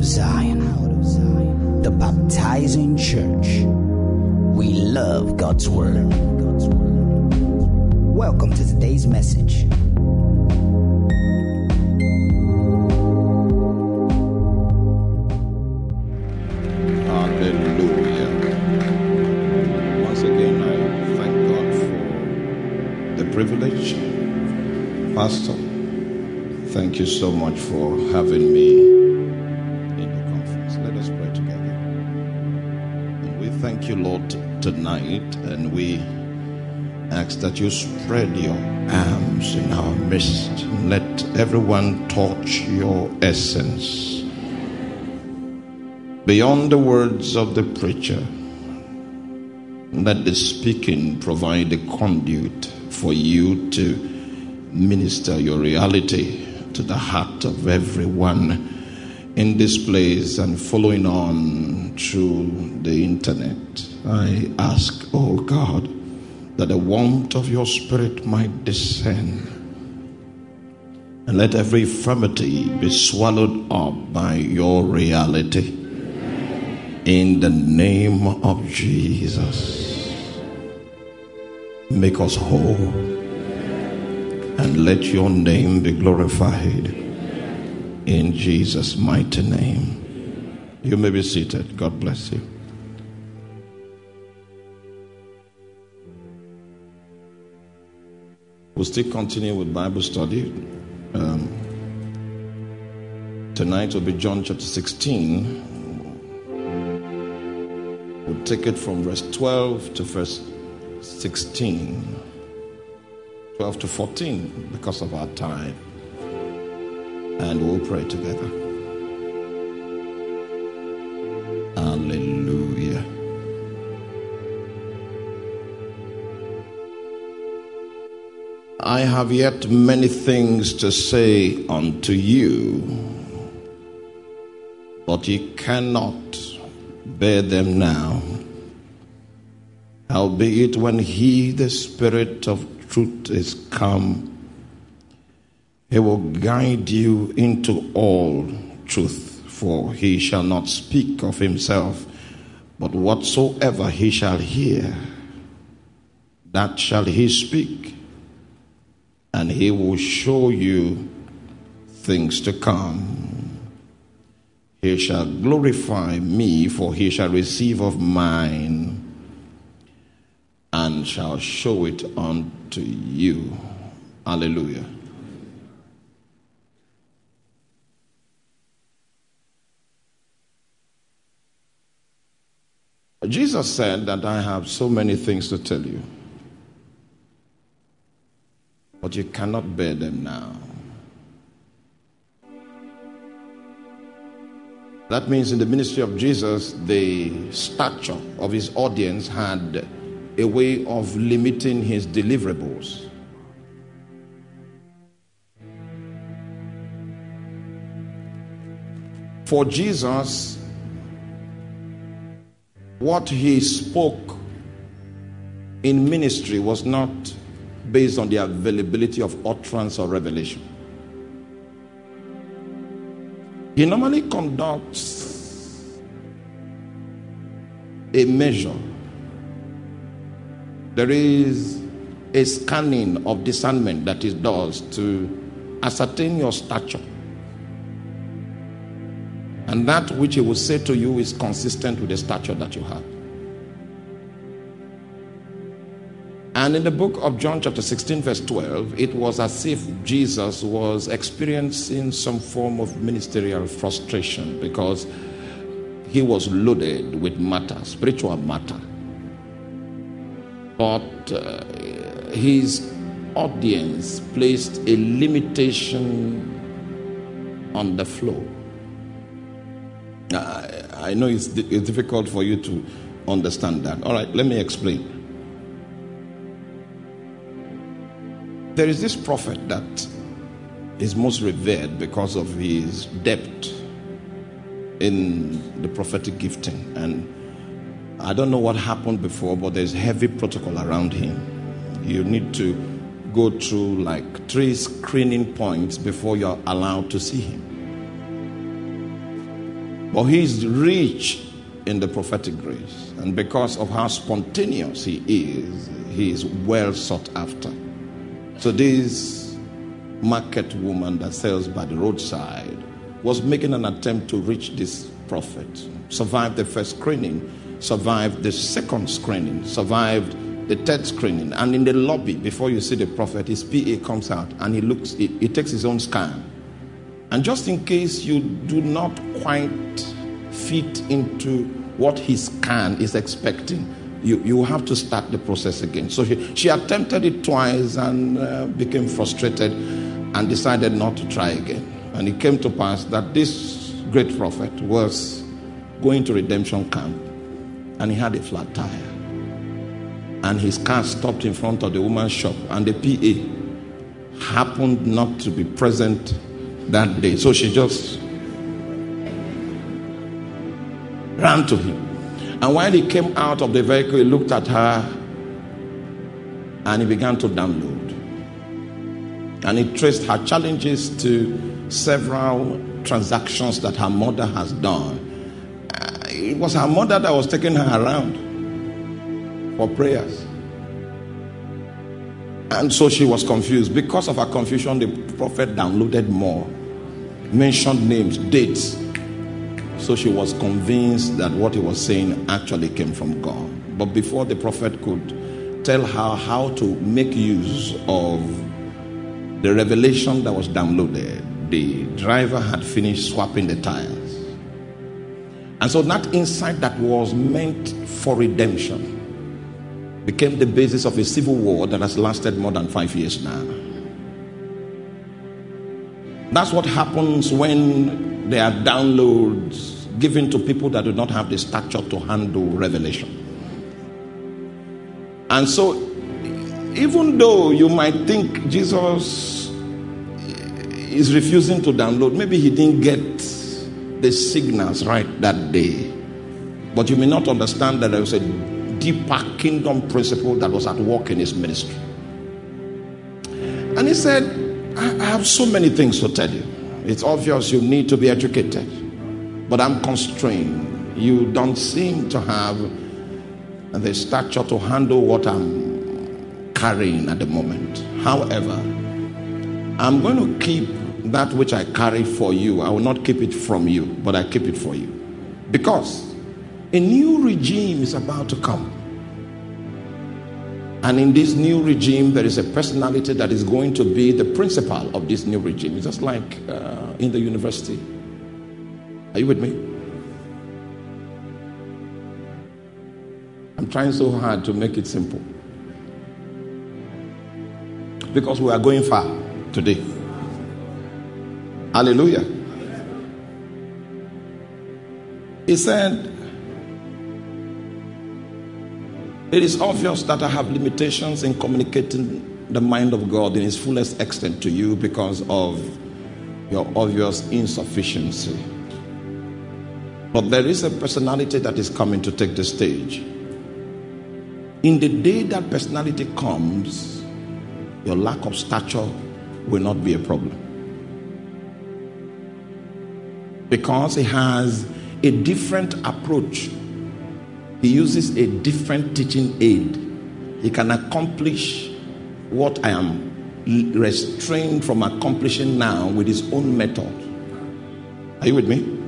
of Zion, the baptizing church. We love God's Word. Welcome to today's message. Hallelujah. Once again, I thank God for the privilege. Pastor, thank you so much for having me you, Lord, tonight, and we ask that you spread your arms in our midst. Let everyone touch your essence beyond the words of the preacher. Let the speaking provide a conduit for you to minister your reality to the heart of everyone in this place and following on through the internet. I ask, oh God, that the warmth of your spirit might descend and let every infirmity be swallowed up by your reality in the name of Jesus. Make us whole and let your name be glorified in Jesus' mighty name. You may be seated. God bless you. We'll still continue with Bible study. Um, tonight will be John chapter 16. We'll take it from verse 12 to verse 16, 12 to 14 because of our time. And we'll pray together. Hallelujah. I have yet many things to say unto you, but ye cannot bear them now. Howbeit, when he, the Spirit of truth, is come, he will guide you into all truth, for he shall not speak of himself, but whatsoever he shall hear, that shall he speak, and he will show you things to come. He shall glorify me, for he shall receive of mine and shall show it unto you. Hallelujah. Jesus said that I have so many things to tell you, but you cannot bear them now. That means in the ministry of Jesus, the stature of his audience had a way of limiting his deliverables. For Jesus, what he spoke in ministry was not based on the availability of utterance or revelation. He normally conducts a measure. There is a scanning of discernment that he does to ascertain your stature. And that which he will say to you is consistent with the stature that you have. And in the book of John, chapter 16, verse 12, it was as if Jesus was experiencing some form of ministerial frustration because he was loaded with matter, spiritual matter. But uh, his audience placed a limitation on the flow. I, I know it's, it's difficult for you to understand that. All right, let me explain. There is this prophet that is most revered because of his depth in the prophetic gifting. And I don't know what happened before, but there's heavy protocol around him. You need to go through like three screening points before you're allowed to see him. But he's rich in the prophetic grace. And because of how spontaneous he is, he is well sought after. So this market woman that sells by the roadside was making an attempt to reach this prophet, survived the first screening, survived the second screening, survived the third screening. And in the lobby, before you see the prophet, his PA comes out and he looks, he, he takes his own scan. And just in case you do not quite fit into what his scan is expecting, you, you have to start the process again. So she, she attempted it twice and uh, became frustrated and decided not to try again. And it came to pass that this great prophet was going to redemption camp and he had a flat tire. And his car stopped in front of the woman's shop, and the PA happened not to be present that day. So she just ran to him. And while he came out of the vehicle, he looked at her and he began to download. And he traced her challenges to several transactions that her mother has done. Uh, it was her mother that was taking her around for prayers. And so she was confused. Because of her confusion, the prophet downloaded more, mentioned names, dates. So she was convinced that what he was saying actually came from God. But before the prophet could tell her how to make use of the revelation that was downloaded, the driver had finished swapping the tires. And so that insight that was meant for redemption became the basis of a civil war that has lasted more than five years now. That's what happens when there are downloads given to people that do not have the stature to handle revelation. And so even though you might think Jesus is refusing to download, maybe he didn't get the signals right that day. But you may not understand that there was a deeper kingdom principle that was at work in his ministry. And he said, I have so many things to tell you. It's obvious you need to be educated, but I'm constrained. You don't seem to have the stature to handle what I'm carrying at the moment. However, I'm going to keep that which I carry for you. I will not keep it from you, but I keep it for you. Because a new regime is about to come. And in this new regime, there is a personality that is going to be the principal of this new regime. It's just like uh, in the university. Are you with me? I'm trying so hard to make it simple because we are going far today. Hallelujah. He said, It is obvious that I have limitations in communicating the mind of God in its fullest extent to you because of your obvious insufficiency. But there is a personality that is coming to take the stage. In the day that personality comes, your lack of stature will not be a problem. Because he has a different approach, he uses a different teaching aid. He can accomplish what I am restrained from accomplishing now with his own method. Are you with me?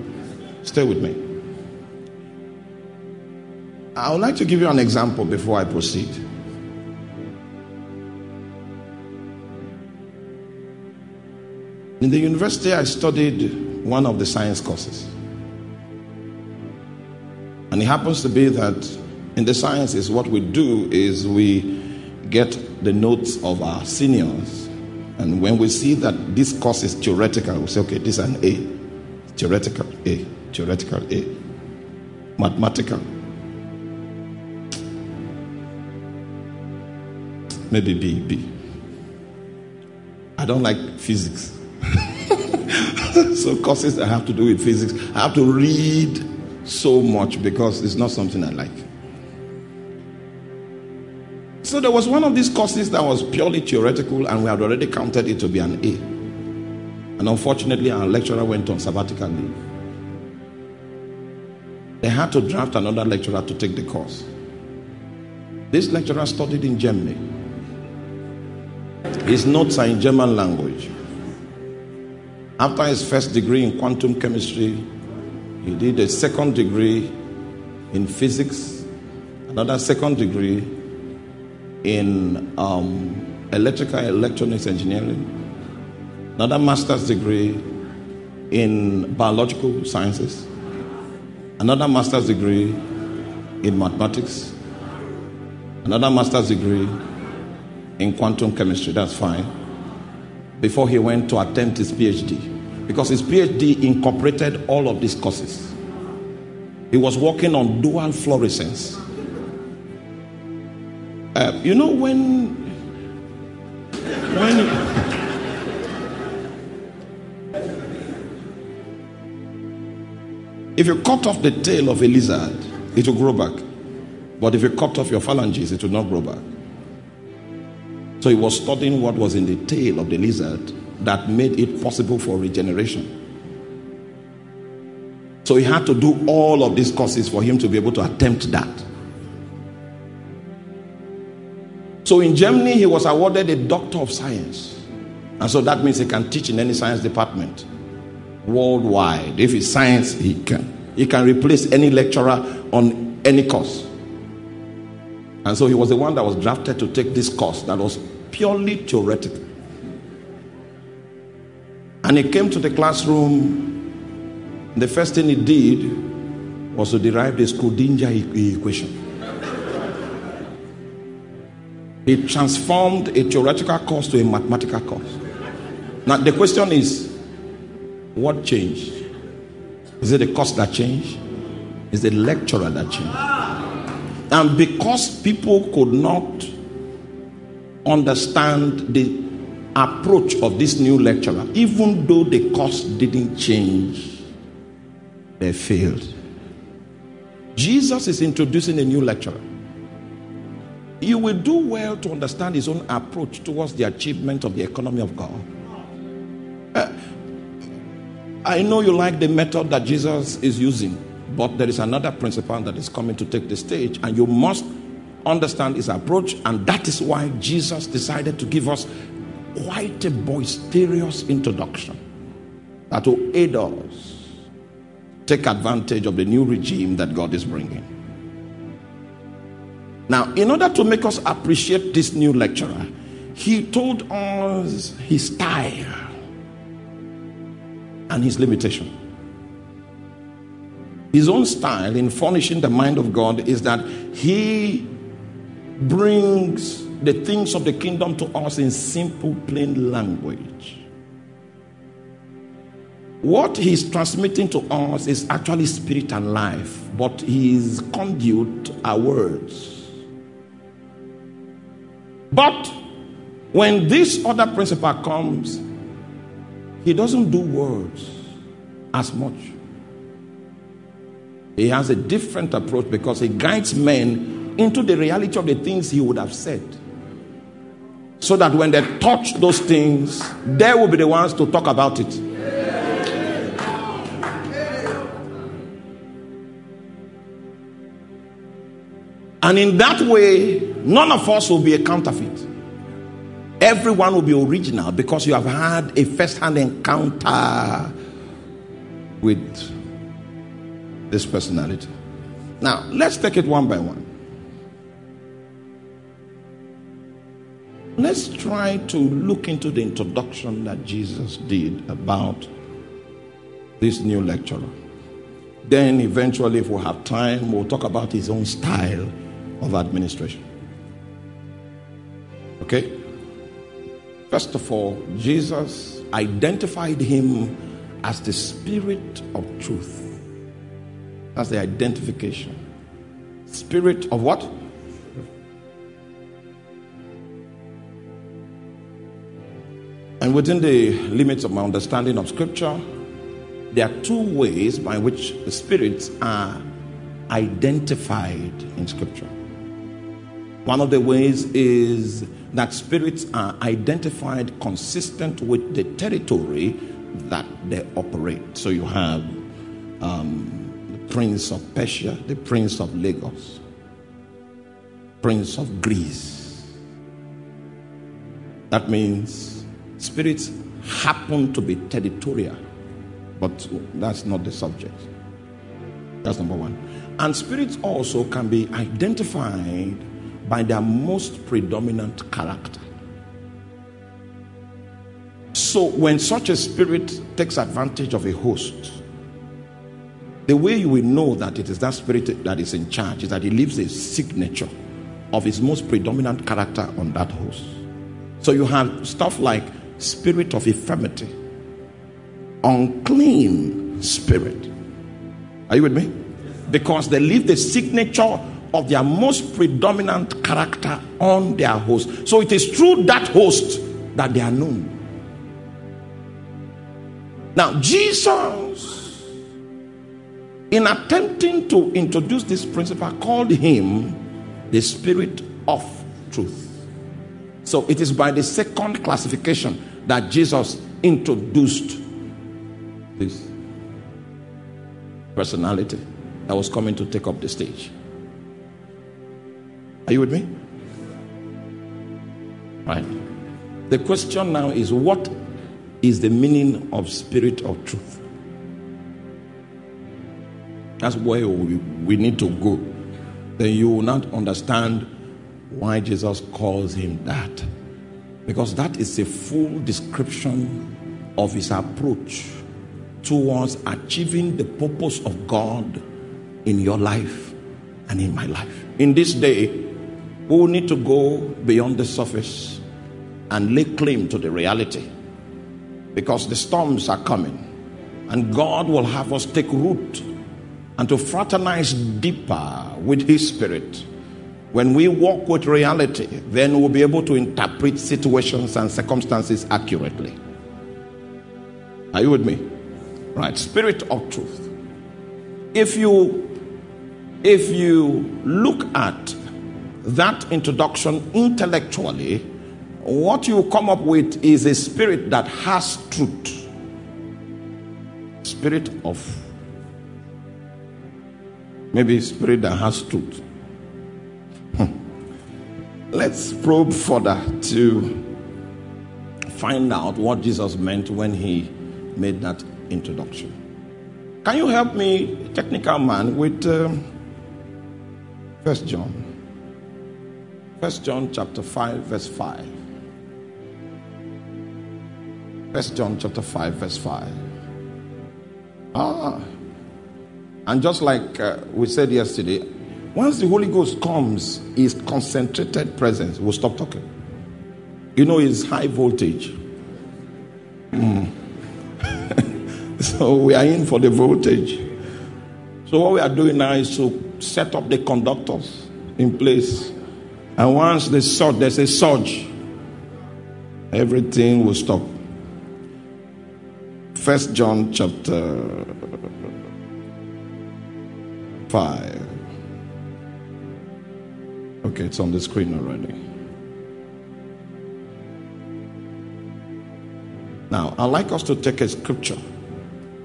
Stay with me. I would like to give you an example before I proceed. In the university, I studied one of the science courses. And it happens to be that in the sciences, what we do is we get the notes of our seniors. And when we see that this course is theoretical, we say, okay, this is an A. Theoretical A. Theoretical A. Mathematical. Maybe B, B. I don't like physics. so courses that have to do with physics, I have to read so much because it's not something I like. So there was one of these courses that was purely theoretical, and we had already counted it to be an A. And unfortunately, our lecturer went on sabbatical leave. They had to draft another lecturer to take the course. This lecturer studied in Germany. His notes are in German language. After his first degree in quantum chemistry, he did a second degree in physics, another second degree in um, electrical electronics engineering, another master's degree in biological sciences, another master's degree in mathematics, another master's degree in quantum chemistry. That's fine. Before he went to attempt his PhD, because his PhD incorporated all of these courses. He was working on dual fluorescence. Uh, you know when when if you cut off the tail of a lizard, it will grow back. But if you cut off your phalanges, it will not grow back. So he was studying what was in the tail of the lizard that made it possible for regeneration. So he had to do all of these courses for him to be able to attempt that. So in Germany, he was awarded a doctor of science. And so that means he can teach in any science department worldwide. If it's science, he can. He can replace any lecturer on any course. And so he was the one that was drafted to take this course that was purely theoretical. And he came to the classroom. The first thing he did was to derive the Schrodinger equation. He transformed a theoretical course to a mathematical course. Now, the question is what changed? Is it the course that changed? Is it the lecturer that changed? And because people could not understand the approach of this new lecturer, even though the course didn't change, they failed. Jesus is introducing a new lecturer you will do well to understand his own approach towards the achievement of the economy of God. Uh, I know you like the method that Jesus is using, but there is another principle that is coming to take the stage, and you must understand his approach, and that is why Jesus decided to give us quite a boisterous introduction that will aid us take advantage of the new regime that God is bringing. Now, in order to make us appreciate this new lecturer, he told us his style and his limitation. His own style in furnishing the mind of God is that he brings the things of the kingdom to us in simple, plain language. What he's transmitting to us is actually spirit and life, but his conduit are words. But when this other principle comes, he doesn't do words as much. He has a different approach because he guides men into the reality of the things he would have said. So that when they touch those things, they will be the ones to talk about it. And in that way, none of us will be a counterfeit. Everyone will be original because you have had a first hand encounter with this personality. Now, let's take it one by one. Let's try to look into the introduction that Jesus did about this new lecturer. Then, eventually, if we have time, we'll talk about his own style of administration. Okay? First of all, Jesus identified him as the spirit of truth. That's the identification. Spirit of what? And within the limits of my understanding of Scripture, there are two ways by which the spirits are identified in Scripture. One of the ways is that spirits are identified consistent with the territory that they operate. So you have um, the prince of Persia, the prince of Lagos, prince of Greece. That means spirits happen to be territorial, but that's not the subject. That's number one. And spirits also can be identified by their most predominant character. So, when such a spirit takes advantage of a host, the way you will know that it is that spirit that is in charge is that he leaves a signature of his most predominant character on that host. So, you have stuff like spirit of infirmity, unclean spirit. Are you with me? Because they leave the signature of their most predominant character on their host. So it is through that host that they are known. Now, Jesus, in attempting to introduce this principle, called him the Spirit of Truth. So it is by the second classification that Jesus introduced this personality that was coming to take up the stage. Are you with me? Right. The question now is what is the meaning of spirit of truth? That's where we, we need to go. Then you will not understand why Jesus calls him that. Because that is a full description of his approach towards achieving the purpose of God in your life and in my life. In this day, we will need to go beyond the surface and lay claim to the reality because the storms are coming and God will have us take root and to fraternize deeper with His Spirit. When we walk with reality, then we'll be able to interpret situations and circumstances accurately. Are you with me? Right, spirit of truth. If you if you look at that introduction intellectually, what you come up with is a spirit that has truth. Spirit of maybe spirit that has truth. Let's probe further to find out what Jesus meant when he made that introduction. Can you help me, technical man, with um, First John. First John chapter 5, verse 5. First John chapter 5, verse 5. Ah. And just like uh, we said yesterday, once the Holy Ghost comes, his concentrated presence will stop talking. You know, it's high voltage. Mm. so we are in for the voltage. So what we are doing now is to set up the conductors in place. And once they surge, there's a surge, everything will stop. First John chapter 5. Okay, it's on the screen already. Now, I'd like us to take a scripture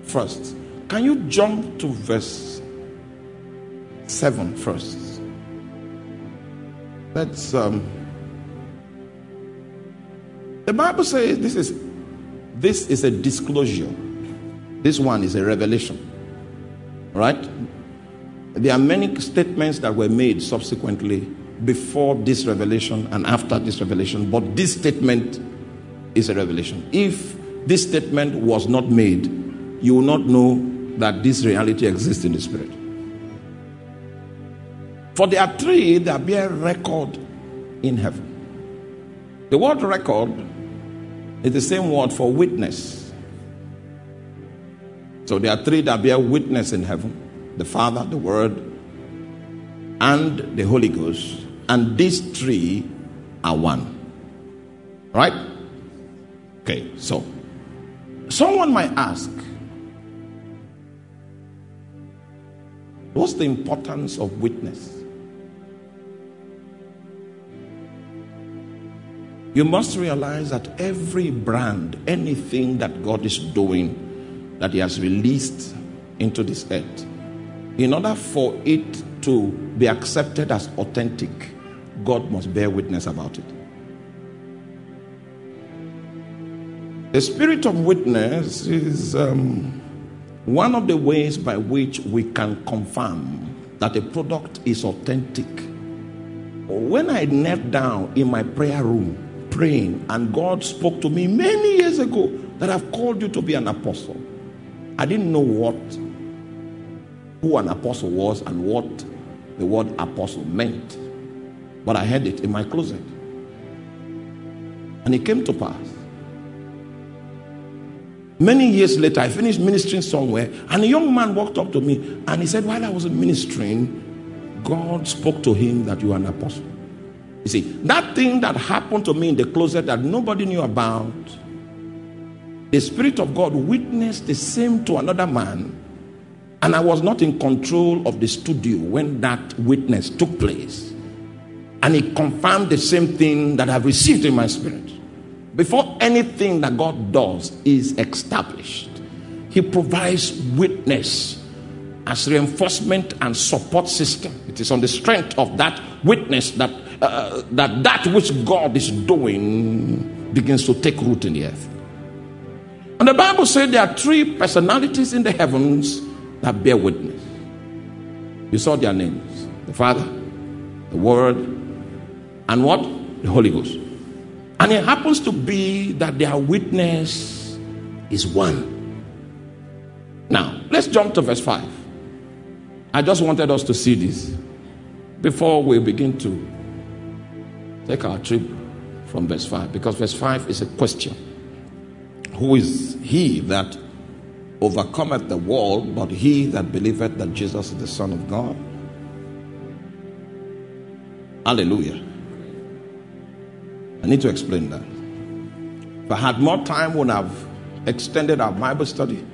first. Can you jump to verse 7 first? Let's. Um, the Bible says this is this is a disclosure. This one is a revelation. Right? There are many statements that were made subsequently before this revelation and after this revelation, but this statement is a revelation. If this statement was not made, you will not know that this reality exists in the spirit. For there are three that bear record in heaven. The word record is the same word for witness. So there are three that bear witness in heaven the Father, the Word, and the Holy Ghost. And these three are one. Right? Okay, so someone might ask, what's the importance of witness? You must realize that every brand, anything that God is doing, that He has released into this earth, In order for it to be accepted as authentic, God must bear witness about it. The spirit of witness is um, one of the ways by which we can confirm that a product is authentic. When I knelt down in my prayer room praying, and God spoke to me many years ago that I've called you to be an apostle, I didn't know what who an apostle was and what the word apostle meant. But I had it in my closet. And it came to pass. Many years later, I finished ministering somewhere, and a young man walked up to me and he said, While I was ministering, God spoke to him that you are an apostle. You see, that thing that happened to me in the closet that nobody knew about, the Spirit of God witnessed the same to another man, and I was not in control of the studio when that witness took place. And he confirmed the same thing that I've received in my spirit. Before anything that God does is established, He provides witness as reinforcement and support system. It is on the strength of that witness that uh, that that which God is doing begins to take root in the earth. And the Bible said there are three personalities in the heavens that bear witness. You saw their names: the Father, the Word, and what? The Holy Ghost. And it happens to be that their witness is one. Now, let's jump to verse 5. I just wanted us to see this before we begin to take our trip from verse 5, because verse 5 is a question Who is he that overcometh the world, but he that believeth that Jesus is the Son of God? Hallelujah. I need to explain that. If I had more time, would have extended our Bible study.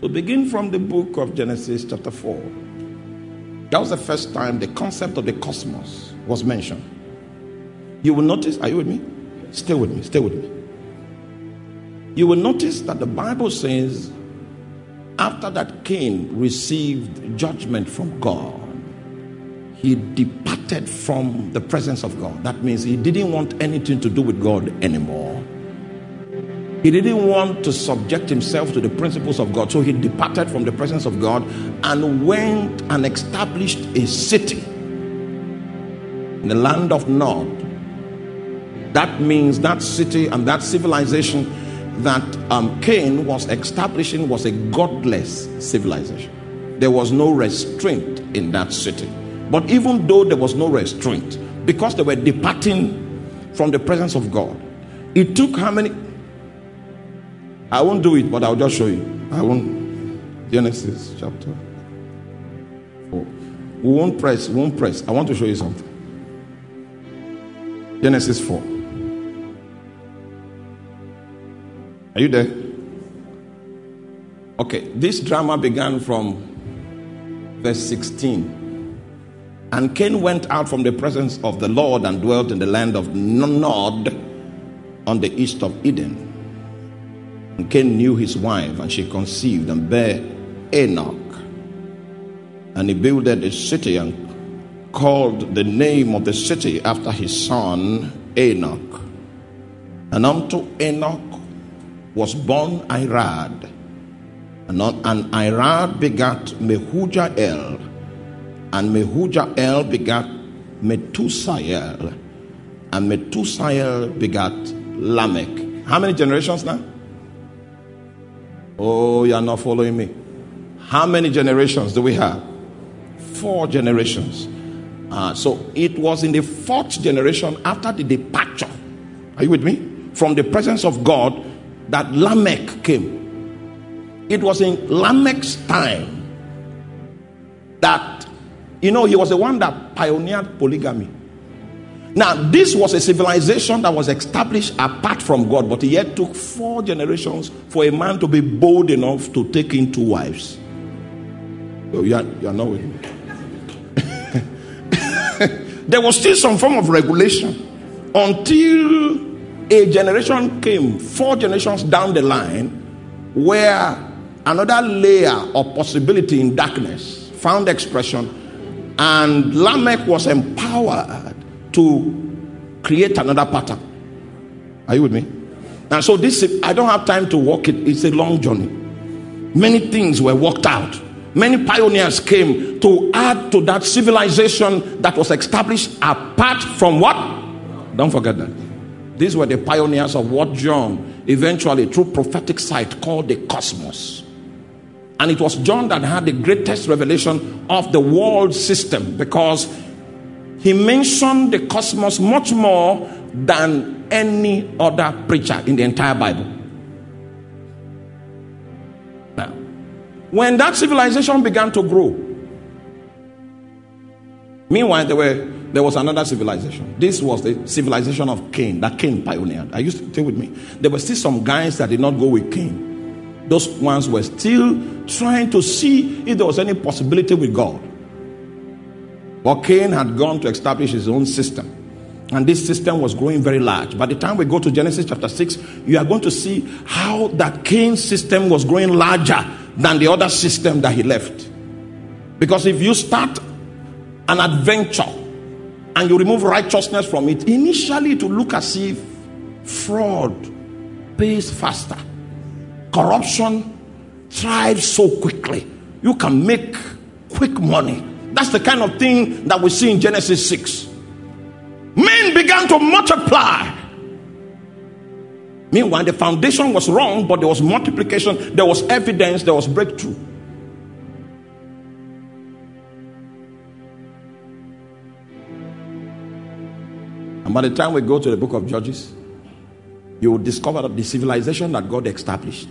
To begin from the book of Genesis, chapter 4. That was the first time the concept of the cosmos was mentioned. You will notice, are you with me? Stay with me, stay with me. You will notice that the Bible says, after that Cain received judgment from God, he departed from the presence of God. That means he didn't want anything to do with God anymore. He didn't want to subject himself to the principles of God. So he departed from the presence of God and went and established a city in the land of Nod. That means that city and that civilization that um, Cain was establishing was a godless civilization. There was no restraint in that city. But even though there was no restraint, because they were departing from the presence of God, it took how many? I won't do it, but I'll just show you. I won't. Genesis chapter 4. We won't press, we won't press. I want to show you something. Genesis 4. Are you there? Okay, this drama began from verse 16. And Cain went out from the presence of the Lord and dwelt in the land of Nod on the east of Eden. And Cain knew his wife, and she conceived and bare Enoch. And he builded a city and called the name of the city after his son Enoch. And unto Enoch was born Irad. And, Irad begat Mehujael and Mehujael begat Methusael, and Methusael begat Lamech. How many generations now? Oh, you are not following me. How many generations do we have? Four generations. Uh, so it was in the fourth generation after the departure. Are you with me? From the presence of God that Lamech came. It was in Lamech's time that you know, he was the one that pioneered polygamy. Now, this was a civilization that was established apart from God, but it yet took four generations for a man to be bold enough to take in two wives. Oh, you, are, you are not with me. there was still some form of regulation until a generation came, four generations down the line, where another layer of possibility in darkness found expression, and Lamech was empowered to create another pattern. Are you with me? And so this I don't have time to walk it. It's a long journey. Many things were worked out. Many pioneers came to add to that civilization that was established apart from what? Don't forget that. These were the pioneers of what John eventually, through prophetic sight, called the cosmos. And it was John that had the greatest revelation of the world system because he mentioned the cosmos much more than any other preacher in the entire Bible. Now, when that civilization began to grow, meanwhile, there, were, there was another civilization. This was the civilization of Cain that Cain pioneered. I used to stay with me. There were still some guys that did not go with Cain. Those ones were still trying to see if there was any possibility with God. But Cain had gone to establish his own system. And this system was growing very large. By the time we go to Genesis chapter 6, you are going to see how that Cain's system was growing larger than the other system that he left. Because if you start an adventure and you remove righteousness from it, initially it will look as if fraud pays faster, corruption thrives so quickly. You can make quick money. That's the kind of thing that we see in Genesis 6 men began to multiply. Meanwhile, the foundation was wrong, but there was multiplication, there was evidence, there was breakthrough. And by the time we go to the book of Judges, you will discover that the civilization that God established,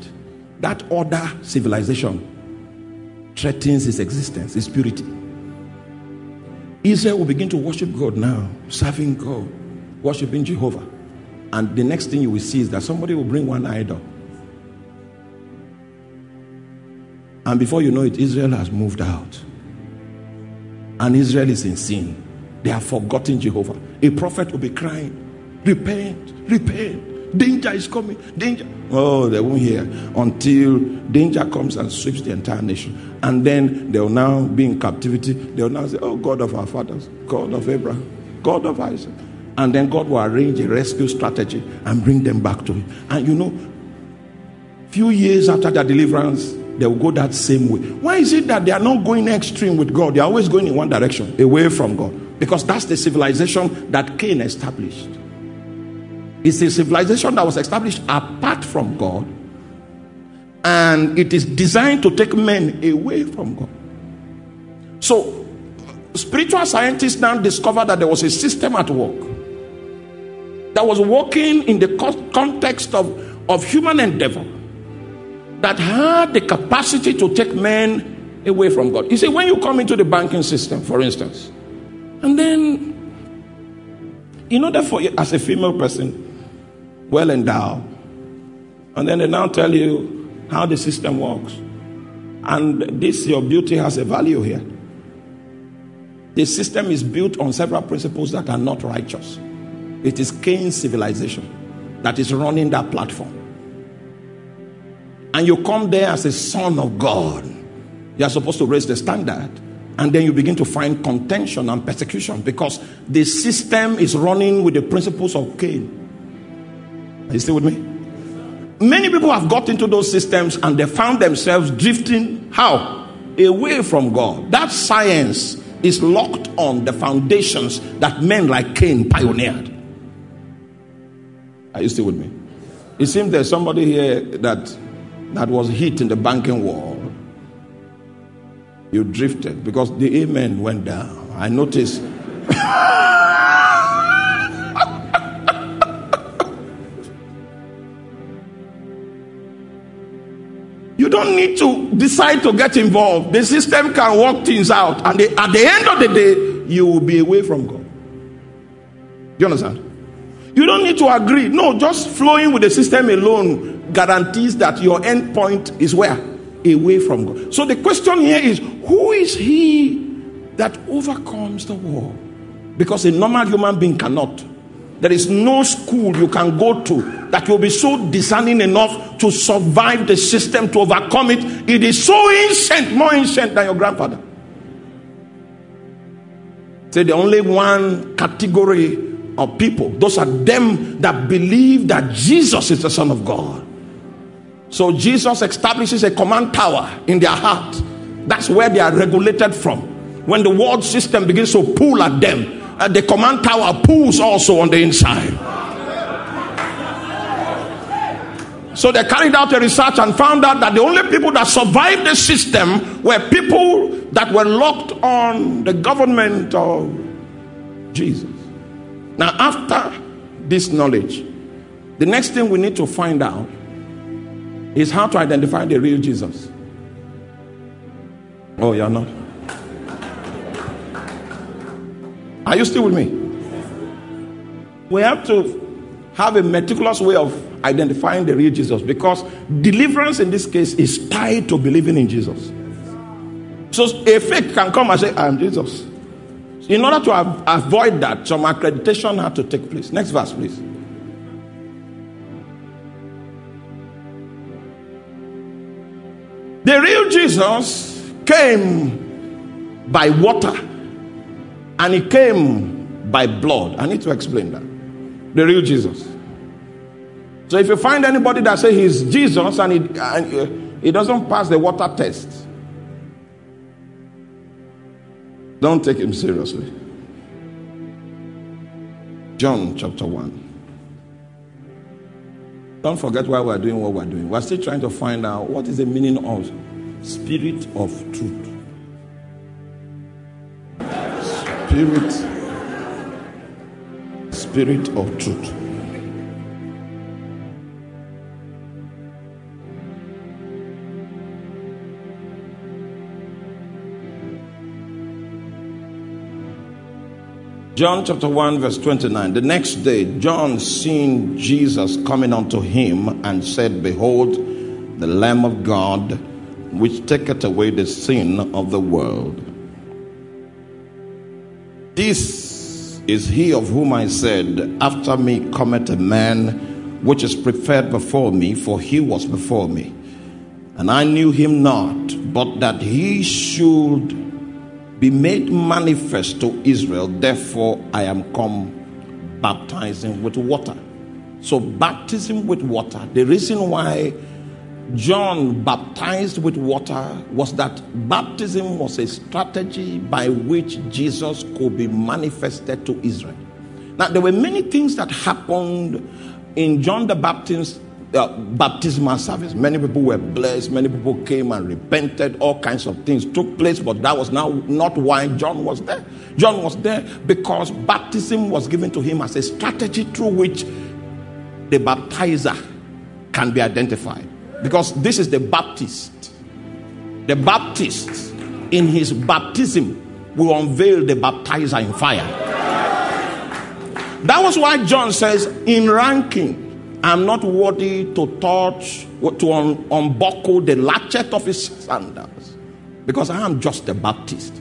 that other civilization, threatens his existence, his purity. Israel will begin to worship God now, serving God, worshiping Jehovah. And the next thing you will see is that somebody will bring one idol. And before you know it, Israel has moved out. And Israel is in sin. They have forgotten Jehovah. A prophet will be crying, Repent, repent. Danger is coming. Danger. Oh, they won't hear until danger comes and sweeps the entire nation. And then they'll now be in captivity. They'll now say, Oh, God of our fathers, God of Abraham, God of Isaac. And then God will arrange a rescue strategy and bring them back to Him. And you know, few years after their deliverance, they will go that same way. Why is it that they are not going extreme with God? They are always going in one direction, away from God. Because that's the civilization that Cain established. It's a civilization that was established apart from God, and it is designed to take men away from God. So, spiritual scientists now discovered that there was a system at work that was working in the context of, of human endeavor that had the capacity to take men away from God. You see, when you come into the banking system, for instance, and then in order for you, as a female person, well endowed. And then they now tell you how the system works. And this, your beauty has a value here. The system is built on several principles that are not righteous. It is Cain's civilization that is running that platform. And you come there as a son of God. You are supposed to raise the standard. And then you begin to find contention and persecution because the system is running with the principles of Cain. Are you still with me? Many people have got into those systems and they found themselves drifting how? Away from God. That science is locked on the foundations that men like Cain pioneered. Are you still with me? It seems there's somebody here that that was hit in the banking wall. You drifted because the amen went down. I noticed. don't need to decide to get involved. The system can work things out. And they, at the end of the day, you will be away from God. Do you understand? You don't need to agree. No, just flowing with the system alone guarantees that your end point is where? Away from God. So the question here is who is he that overcomes the world? Because a normal human being cannot. There is no school you can go to that you'll be so discerning enough to survive the system, to overcome it. It is so ancient, more ancient than your grandfather. Say the only one category of people, those are them that believe that Jesus is the Son of God. So Jesus establishes a command tower in their heart. That's where they are regulated from. When the world system begins to pull at them, uh, the command tower pulls also on the inside. So they carried out a research and found out that the only people that survived the system were people that were locked on the government of Jesus. Now, after this knowledge, the next thing we need to find out is how to identify the real Jesus. Oh, you're not? Are you still with me? We have to have a meticulous way of identifying the real Jesus because deliverance in this case is tied to believing in Jesus. So a fake can come and say, I am Jesus. In order to av- avoid that, some accreditation had to take place. Next verse, please. The real Jesus came by water and he came by blood. I need to explain that. The real Jesus. So if you find anybody that say he's Jesus and he, and uh, he doesn't pass the water test, don't take him seriously. John chapter 1. Don't forget why we're doing what we're doing. We're still trying to find out what is the meaning of spirit of truth. Spirit, spirit of truth. John chapter 1, verse 29. The next day, John seeing Jesus coming unto him and said, Behold, the Lamb of God, which taketh away the sin of the world. This is he of whom I said, After me cometh a man which is preferred before me, for he was before me. And I knew him not, but that he should be made manifest to Israel. Therefore, I am come baptizing with water. So, baptism with water, the reason why John baptized with water was that baptism was a strategy by which Jesus could be manifested to Israel. Now, there were many things that happened in John the Baptist uh, baptismal service. Many people were blessed. Many people came and repented. All kinds of things took place, but that was now not why John was there. John was there because baptism was given to him as a strategy through which the baptizer can be identified. Because this is the Baptist. The Baptist, in his baptism, will unveil the baptizer in fire. That was why John says, in ranking, I'm not worthy to touch, to un- unbuckle the latchet of his sandals because I am just a Baptist.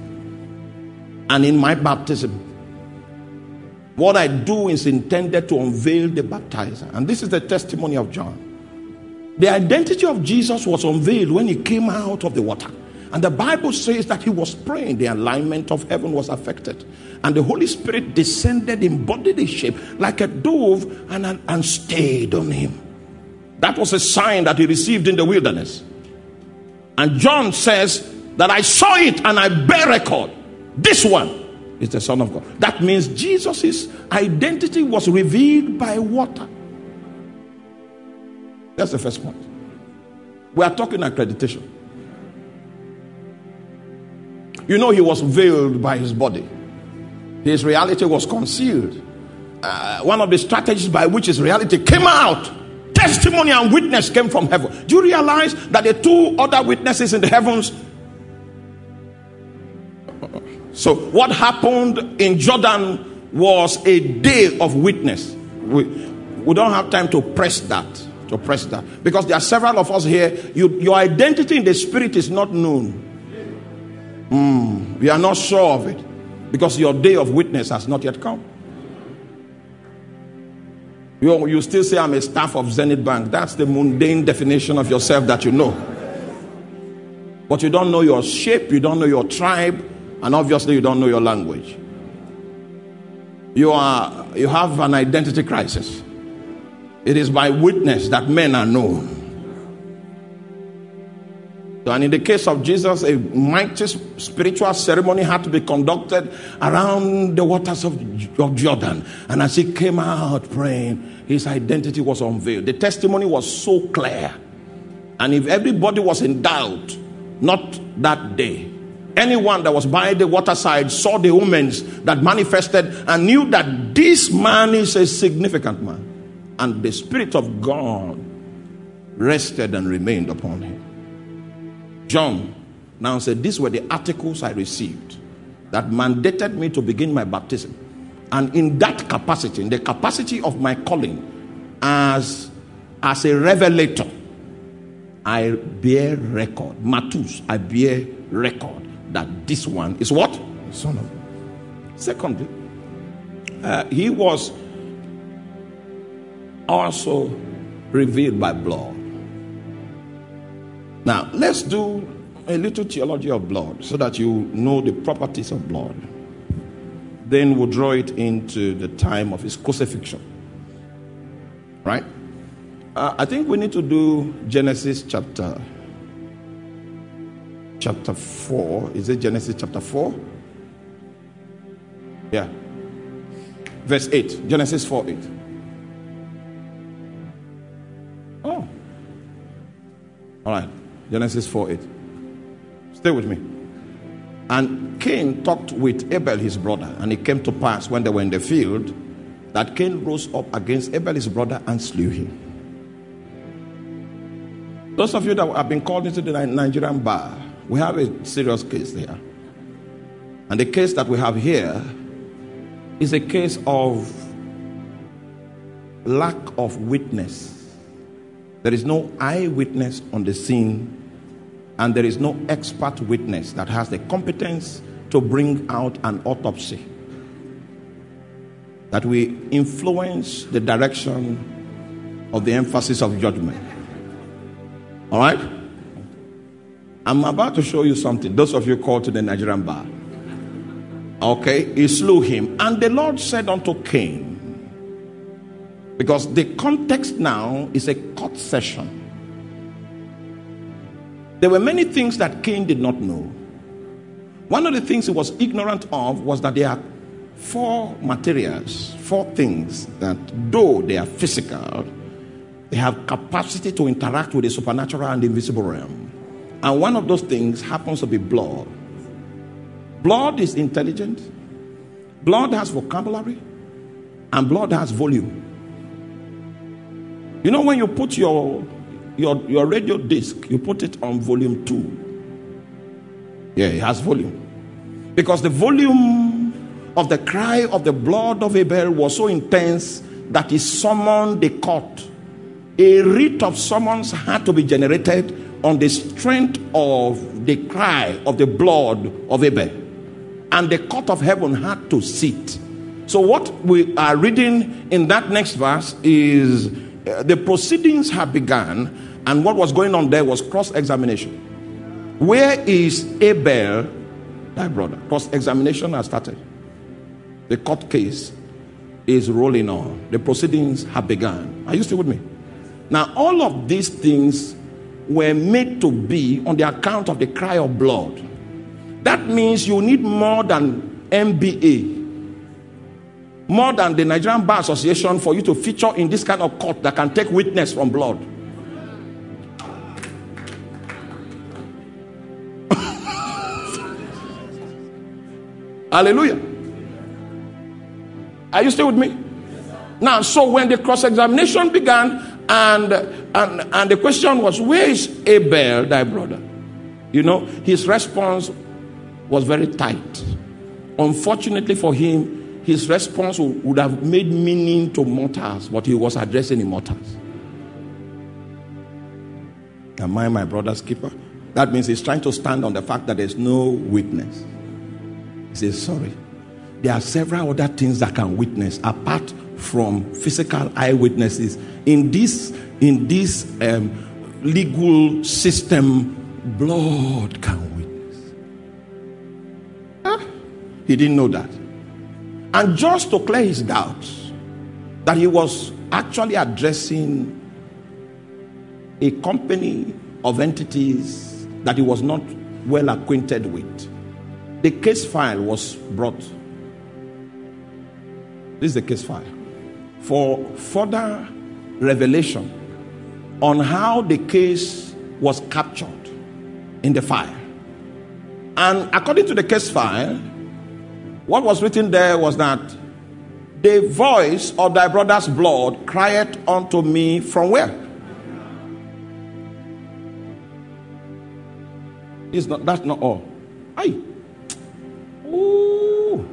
And in my baptism, what I do is intended to unveil the baptizer. And this is the testimony of John. The identity of Jesus was unveiled when he came out of the water. And the Bible says that he was praying, the alignment of heaven was affected. And the Holy Spirit descended in bodily shape like a dove and, and stayed on him. That was a sign that he received in the wilderness. And John says that I saw it and I bear record. This one is the Son of God. That means Jesus' identity was revealed by water. That's the first point. We are talking accreditation. You know, he was veiled by his body, his reality was concealed. Uh, one of the strategies by which his reality came out, testimony and witness came from heaven. Do you realize that the two other witnesses in the heavens? So, what happened in Jordan was a day of witness. We, we don't have time to press that to press that because there are several of us here you, your identity in the spirit is not known Mm, we are not sure of it because your day of witness has not yet come. You, you still say, I'm a staff of Zenith Bank. That's the mundane definition of yourself that you know. But you don't know your shape, you don't know your tribe, and obviously you don't know your language. You, are, you have an identity crisis. It is by witness that men are known. And in the case of Jesus, a mighty spiritual ceremony had to be conducted around the waters of, of Jordan. And as he came out praying, his identity was unveiled. The testimony was so clear. And if everybody was in doubt, not that day, anyone that was by the waterside saw the omens that manifested and knew that this man is a significant man. And the Spirit of God rested and remained upon him. John now said, These were the articles I received that mandated me to begin my baptism. And in that capacity, in the capacity of my calling as, as a revelator, I bear record. Matus, I bear record that this one is what? Son of Secondly, uh, he was also revealed by blood. Now, let's do a little theology of blood so that you know the properties of blood. Then we'll draw it into the time of his crucifixion. Right? Uh, I think we need to do Genesis chapter chapter 4. Is it Genesis chapter 4? Yeah. Verse 8. Genesis 4 8. Oh. All right. Genesis 4 8. Stay with me. And Cain talked with Abel, his brother, and it came to pass when they were in the field that Cain rose up against Abel, his brother, and slew him. Those of you that have been called into the Nigerian bar, we have a serious case there. And the case that we have here is a case of lack of witness. There is no eyewitness on the scene and there is no expert witness that has the competence to bring out an autopsy that will influence the direction of the emphasis of judgment. All right? I'm about to show you something. Those of you called to the Nigerian bar. Okay, he slew him. And the Lord said unto Cain, because the context now is a court session. There were many things that Cain did not know. One of the things he was ignorant of was that there are four materials, four things that, though they are physical, they have capacity to interact with the supernatural and the invisible realm. And one of those things happens to be blood. Blood is intelligent, blood has vocabulary, and blood has volume. You know, when you put your your, your radio disc, you put it on volume 2. Yeah, it has volume. Because the volume of the cry of the blood of Abel was so intense that he summoned the court. A writ of summons had to be generated on the strength of the cry of the blood of Abel. And the court of heaven had to sit. So, what we are reading in that next verse is uh, the proceedings have begun and what was going on there was cross examination. Where is Abel, thy brother? Cross examination has started. The court case is rolling on. The proceedings have begun. Are you still with me? Now, all of these things were made to be on the account of the cry of blood. That means you need more than NBA, more than the Nigerian Bar Association for you to feature in this kind of court that can take witness from blood. Hallelujah. Are you still with me? Now, so when the cross examination began, and, and, and the question was, Where is Abel, thy brother? You know, his response was very tight. Unfortunately for him, his response would have made meaning to mortals, but he was addressing immortals. Am I my brother's keeper? That means he's trying to stand on the fact that there's no witness. He says, Sorry. There are several other things that can witness apart from physical eyewitnesses. In this, in this um, legal system, blood can witness. Huh? He didn't know that. And just to clear his doubts, that he was actually addressing a company of entities that he was not well acquainted with. The case file was brought. This is the case file. For further revelation on how the case was captured in the file. And according to the case file, what was written there was that the voice of thy brother's blood cried unto me from where? Is not, that's not all. Aye. Ooh.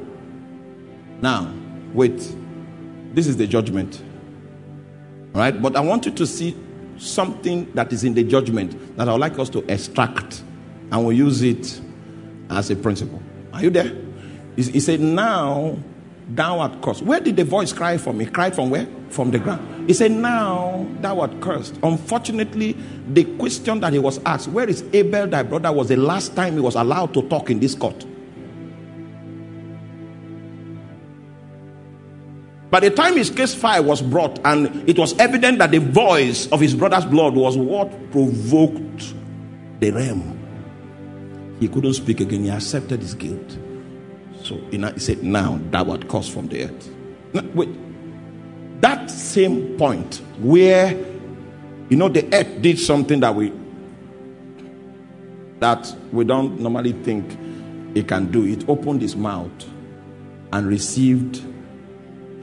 Now, wait. This is the judgment. All right? But I want you to see something that is in the judgment that I would like us to extract and we'll use it as a principle. Are you there? He said, Now thou art cursed. Where did the voice cry from? He cried from where? From the ground. He said, Now thou art cursed. Unfortunately, the question that he was asked, Where is Abel, thy brother, was the last time he was allowed to talk in this court. By the time his case file was brought, and it was evident that the voice of his brother's blood was what provoked the realm, he couldn't speak again. He accepted his guilt. So he said, Now thou art cursed from the earth. Now, wait. That same point where you know the earth did something that we that we don't normally think it can do. It opened his mouth and received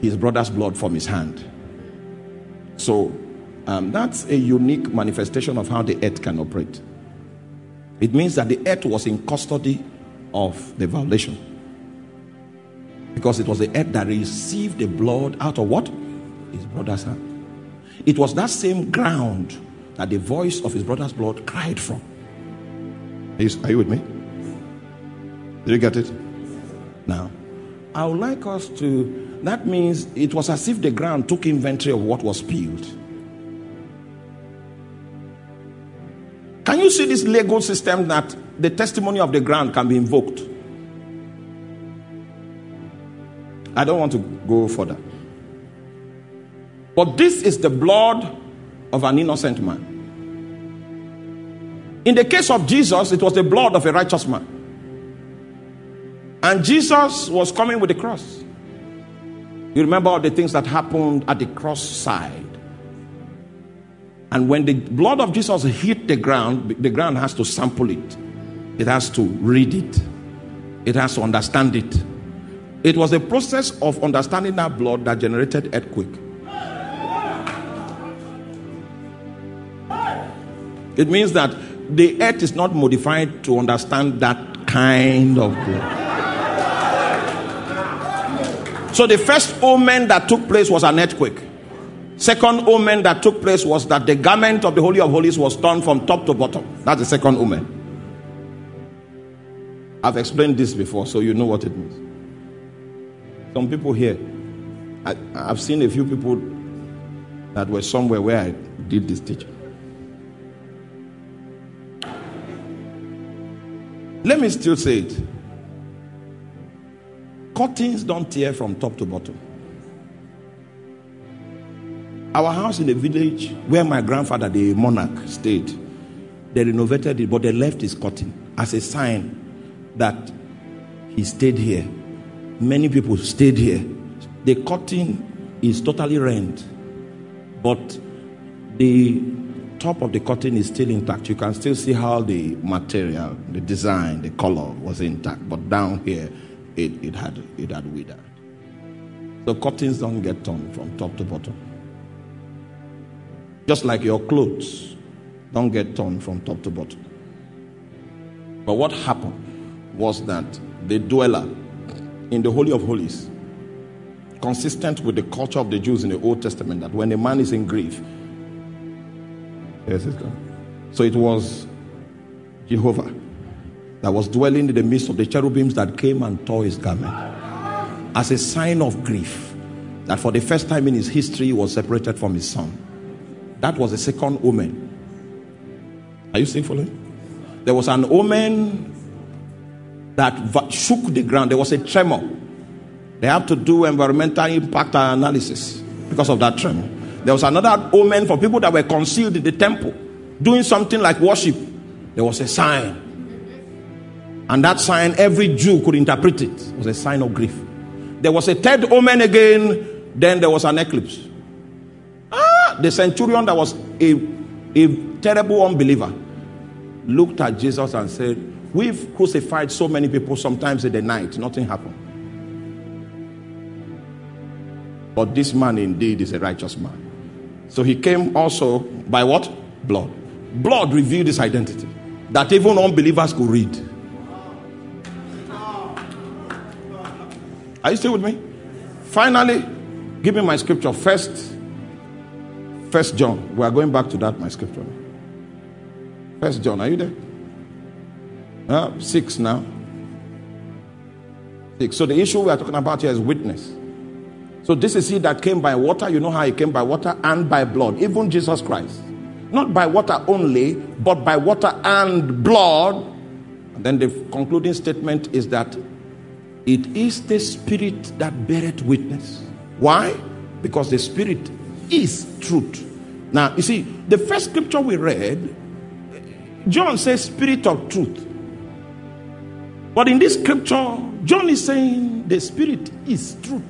his brother's blood from his hand. So um, that's a unique manifestation of how the earth can operate. It means that the earth was in custody of the violation. Because it was the earth that received the blood out of what? His brother's hand. It was that same ground that the voice of his brother's blood cried from. Are you with me? Did you get it? Now, I would like us to, that means it was as if the ground took inventory of what was spilled. Can you see this legal system that the testimony of the ground can be invoked? I don't want to go further. But this is the blood of an innocent man. In the case of Jesus, it was the blood of a righteous man. And Jesus was coming with the cross. You remember all the things that happened at the cross side. And when the blood of Jesus hit the ground, the ground has to sample it, it has to read it, it has to understand it. It was a process of understanding that blood that generated earthquake. It means that the earth is not modified to understand that kind of blood. So the first omen that took place was an earthquake. Second omen that took place was that the garment of the Holy of Holies was torn from top to bottom. That's the second omen. I've explained this before, so you know what it means. Some people here, I, have seen a few people that were somewhere where I did this teaching. Let me still say it. Curtains don't tear from top to bottom. Our house in the village where my grandfather, the monarch, stayed, they renovated it, but they left his curtain as a sign that he stayed here Many people stayed here. The curtain is totally rent, but the top of the curtain is still intact. You can still see how the material, the design, the color was intact, but down here it, it had it had withered. The curtains don't get torn from top to bottom. Just like your clothes don't get torn from top to bottom. But what happened was that the dweller in the Holy of Holies, consistent with the culture of the Jews in the Old Testament, that when a man is in grief, yes, it's gone. So it was Jehovah that was dwelling in the midst of the cherubims that came and tore his garment as a sign of grief. that for the first time in his history he was separated from his son. That was the second omen. Are you still following? There was an omen that shook the ground. There was a tremor. They have to do environmental impact analysis because of that tremor. There was another omen for people that were concealed in the temple doing something like worship. There was a sign. And that sign, every Jew could interpret it. It was a sign of grief. There was a third omen again. Then there was an eclipse. Ah, the centurion that was a, a terrible unbeliever looked at Jesus and said, We've crucified so many people sometimes in the night, nothing happened. But this man indeed is a righteous man. So he came also by what? Blood. Blood revealed his identity that even unbelievers could read. Are you still with me? Finally, give me my scripture. First, First John. We are going back to that, my scripture. First John, are you there? Six now. Six. So the issue we are talking about here is witness. So this is he that came by water. You know how he came by water and by blood. Even Jesus Christ. Not by water only, but by water and blood. And then the concluding statement is that it is the spirit that beareth witness. Why? Because the spirit is truth. Now, you see, the first scripture we read, John says spirit of truth. But in this scripture, John is saying the spirit is truth.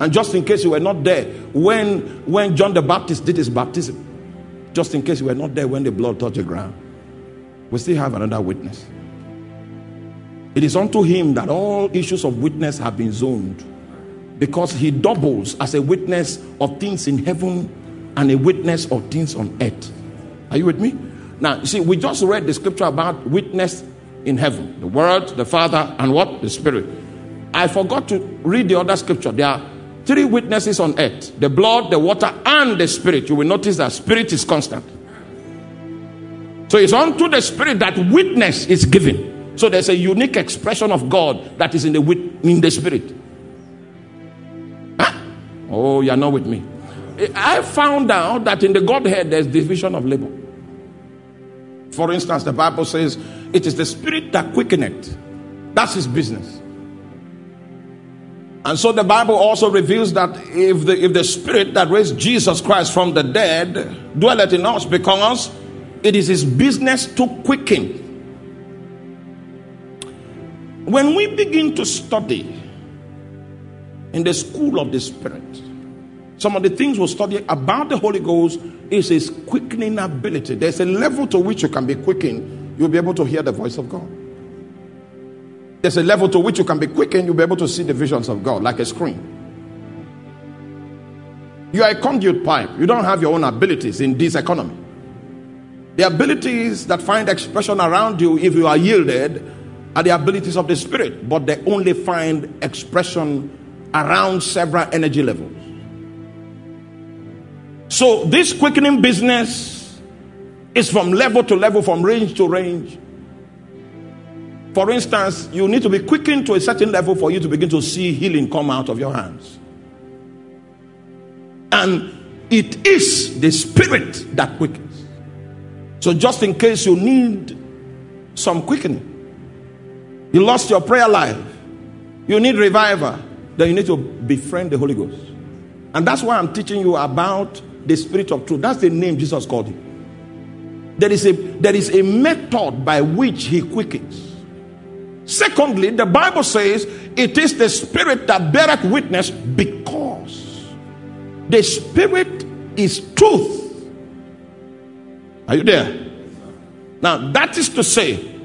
And just in case you were not there when, when John the Baptist did his baptism, just in case you were not there when the blood touched the ground, we still have another witness. It is unto him that all issues of witness have been zoned because he doubles as a witness of things in heaven and a witness of things on earth. Are you with me? Now, you see, we just read the scripture about witness in heaven the Word, the Father, and what? The Spirit. I forgot to read the other scripture. There are three witnesses on earth the blood, the water, and the Spirit. You will notice that Spirit is constant. So it's unto the Spirit that witness is given. So there's a unique expression of God that is in the in the spirit. Huh? Oh, you're not with me. I found out that in the Godhead there's division of labor. For instance, the Bible says it is the spirit that quickeneth. That's his business. And so the Bible also reveals that if the if the spirit that raised Jesus Christ from the dead dwelleth in us because it is his business to quicken when we begin to study in the school of the Spirit, some of the things we'll study about the Holy Ghost is his quickening ability. There's a level to which you can be quickened, you'll be able to hear the voice of God. There's a level to which you can be quickened, you'll be able to see the visions of God like a screen. You are a conduit pipe, you don't have your own abilities in this economy. The abilities that find expression around you, if you are yielded, are the abilities of the spirit, but they only find expression around several energy levels. So, this quickening business is from level to level, from range to range. For instance, you need to be quickened to a certain level for you to begin to see healing come out of your hands. And it is the spirit that quickens. So, just in case you need some quickening, you lost your prayer life. You need revival. Then you need to befriend the Holy Ghost. And that's why I'm teaching you about the Spirit of truth. That's the name Jesus called him. There is a, there is a method by which he quickens. Secondly, the Bible says it is the Spirit that beareth witness because the Spirit is truth. Are you there? Now, that is to say,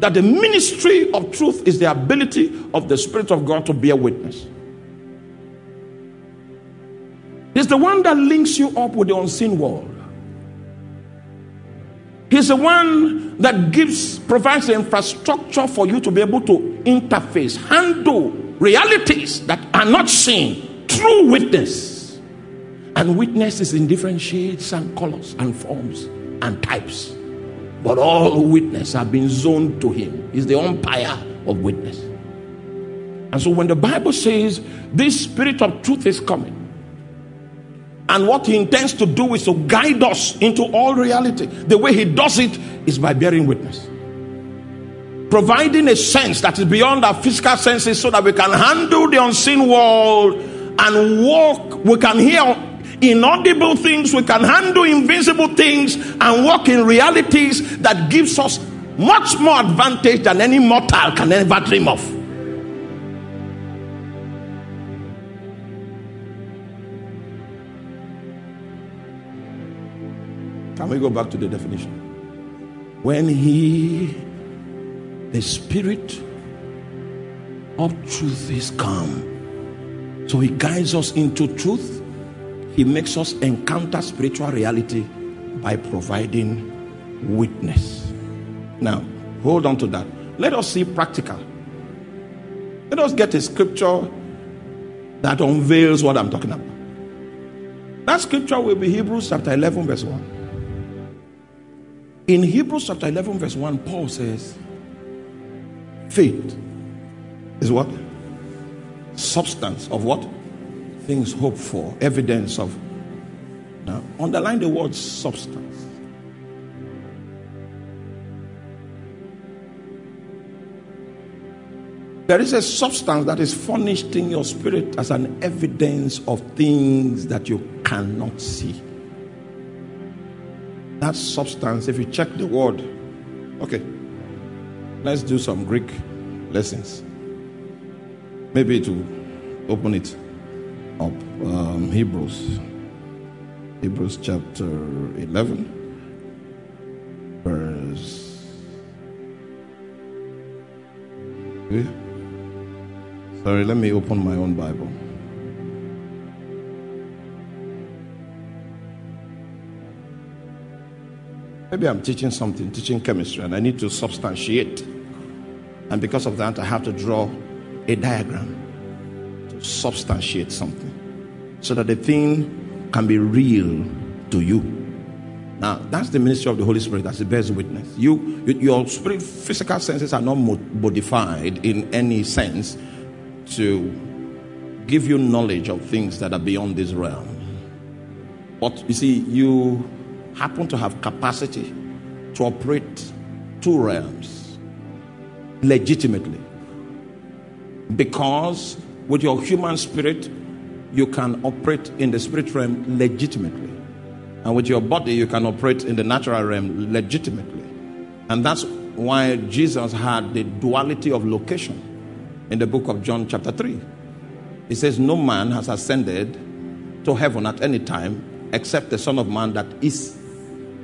that the ministry of truth is the ability of the Spirit of God to bear witness. It's the one that links you up with the unseen world. He's the one that gives, provides the infrastructure for you to be able to interface, handle realities that are not seen True witness. And witness is in different shades and colors and forms and types. But all witness have been zoned to him. He's the umpire of witness. And so when the Bible says this spirit of truth is coming, and what he intends to do is to guide us into all reality, the way he does it is by bearing witness. Providing a sense that is beyond our physical senses so that we can handle the unseen world and walk, we can hear inaudible things, we can handle invisible things and walk in realities that gives us much more advantage than any mortal can ever dream of. Can we go back to the definition? When he, the spirit of truth, is come, so he guides us into truth, he makes us encounter spiritual reality by providing witness. Now, hold on to that. Let us see practical. Let us get a scripture that unveils what I'm talking about. That scripture will be Hebrews chapter 11, verse 1. In Hebrews chapter 11, verse 1, Paul says, Faith is what? Substance of what? Things hoped for, evidence of. Now, underline the word substance. There is a substance that is furnished in your spirit as an evidence of things that you cannot see. That substance, if you check the word, okay, let's do some Greek lessons. Maybe to open it up. Um, Hebrews, Hebrews chapter 11, verse. Sorry, let me open my own Bible. Maybe I'm teaching something, teaching chemistry, and I need to substantiate. And because of that, I have to draw a diagram to substantiate something so that the thing can be real to you. Now, that's the ministry of the Holy Spirit That's the best witness. You, your spirit, physical senses are not modified in any sense to give you knowledge of things that are beyond this realm. But you see, you happen to have capacity to operate two realms legitimately. Because with your human spirit, you can operate in the spirit realm legitimately. And with your body, you can operate in the natural realm legitimately. And that's why Jesus had the duality of location in the book of John, chapter 3. He says, No man has ascended to heaven at any time except the Son of Man that is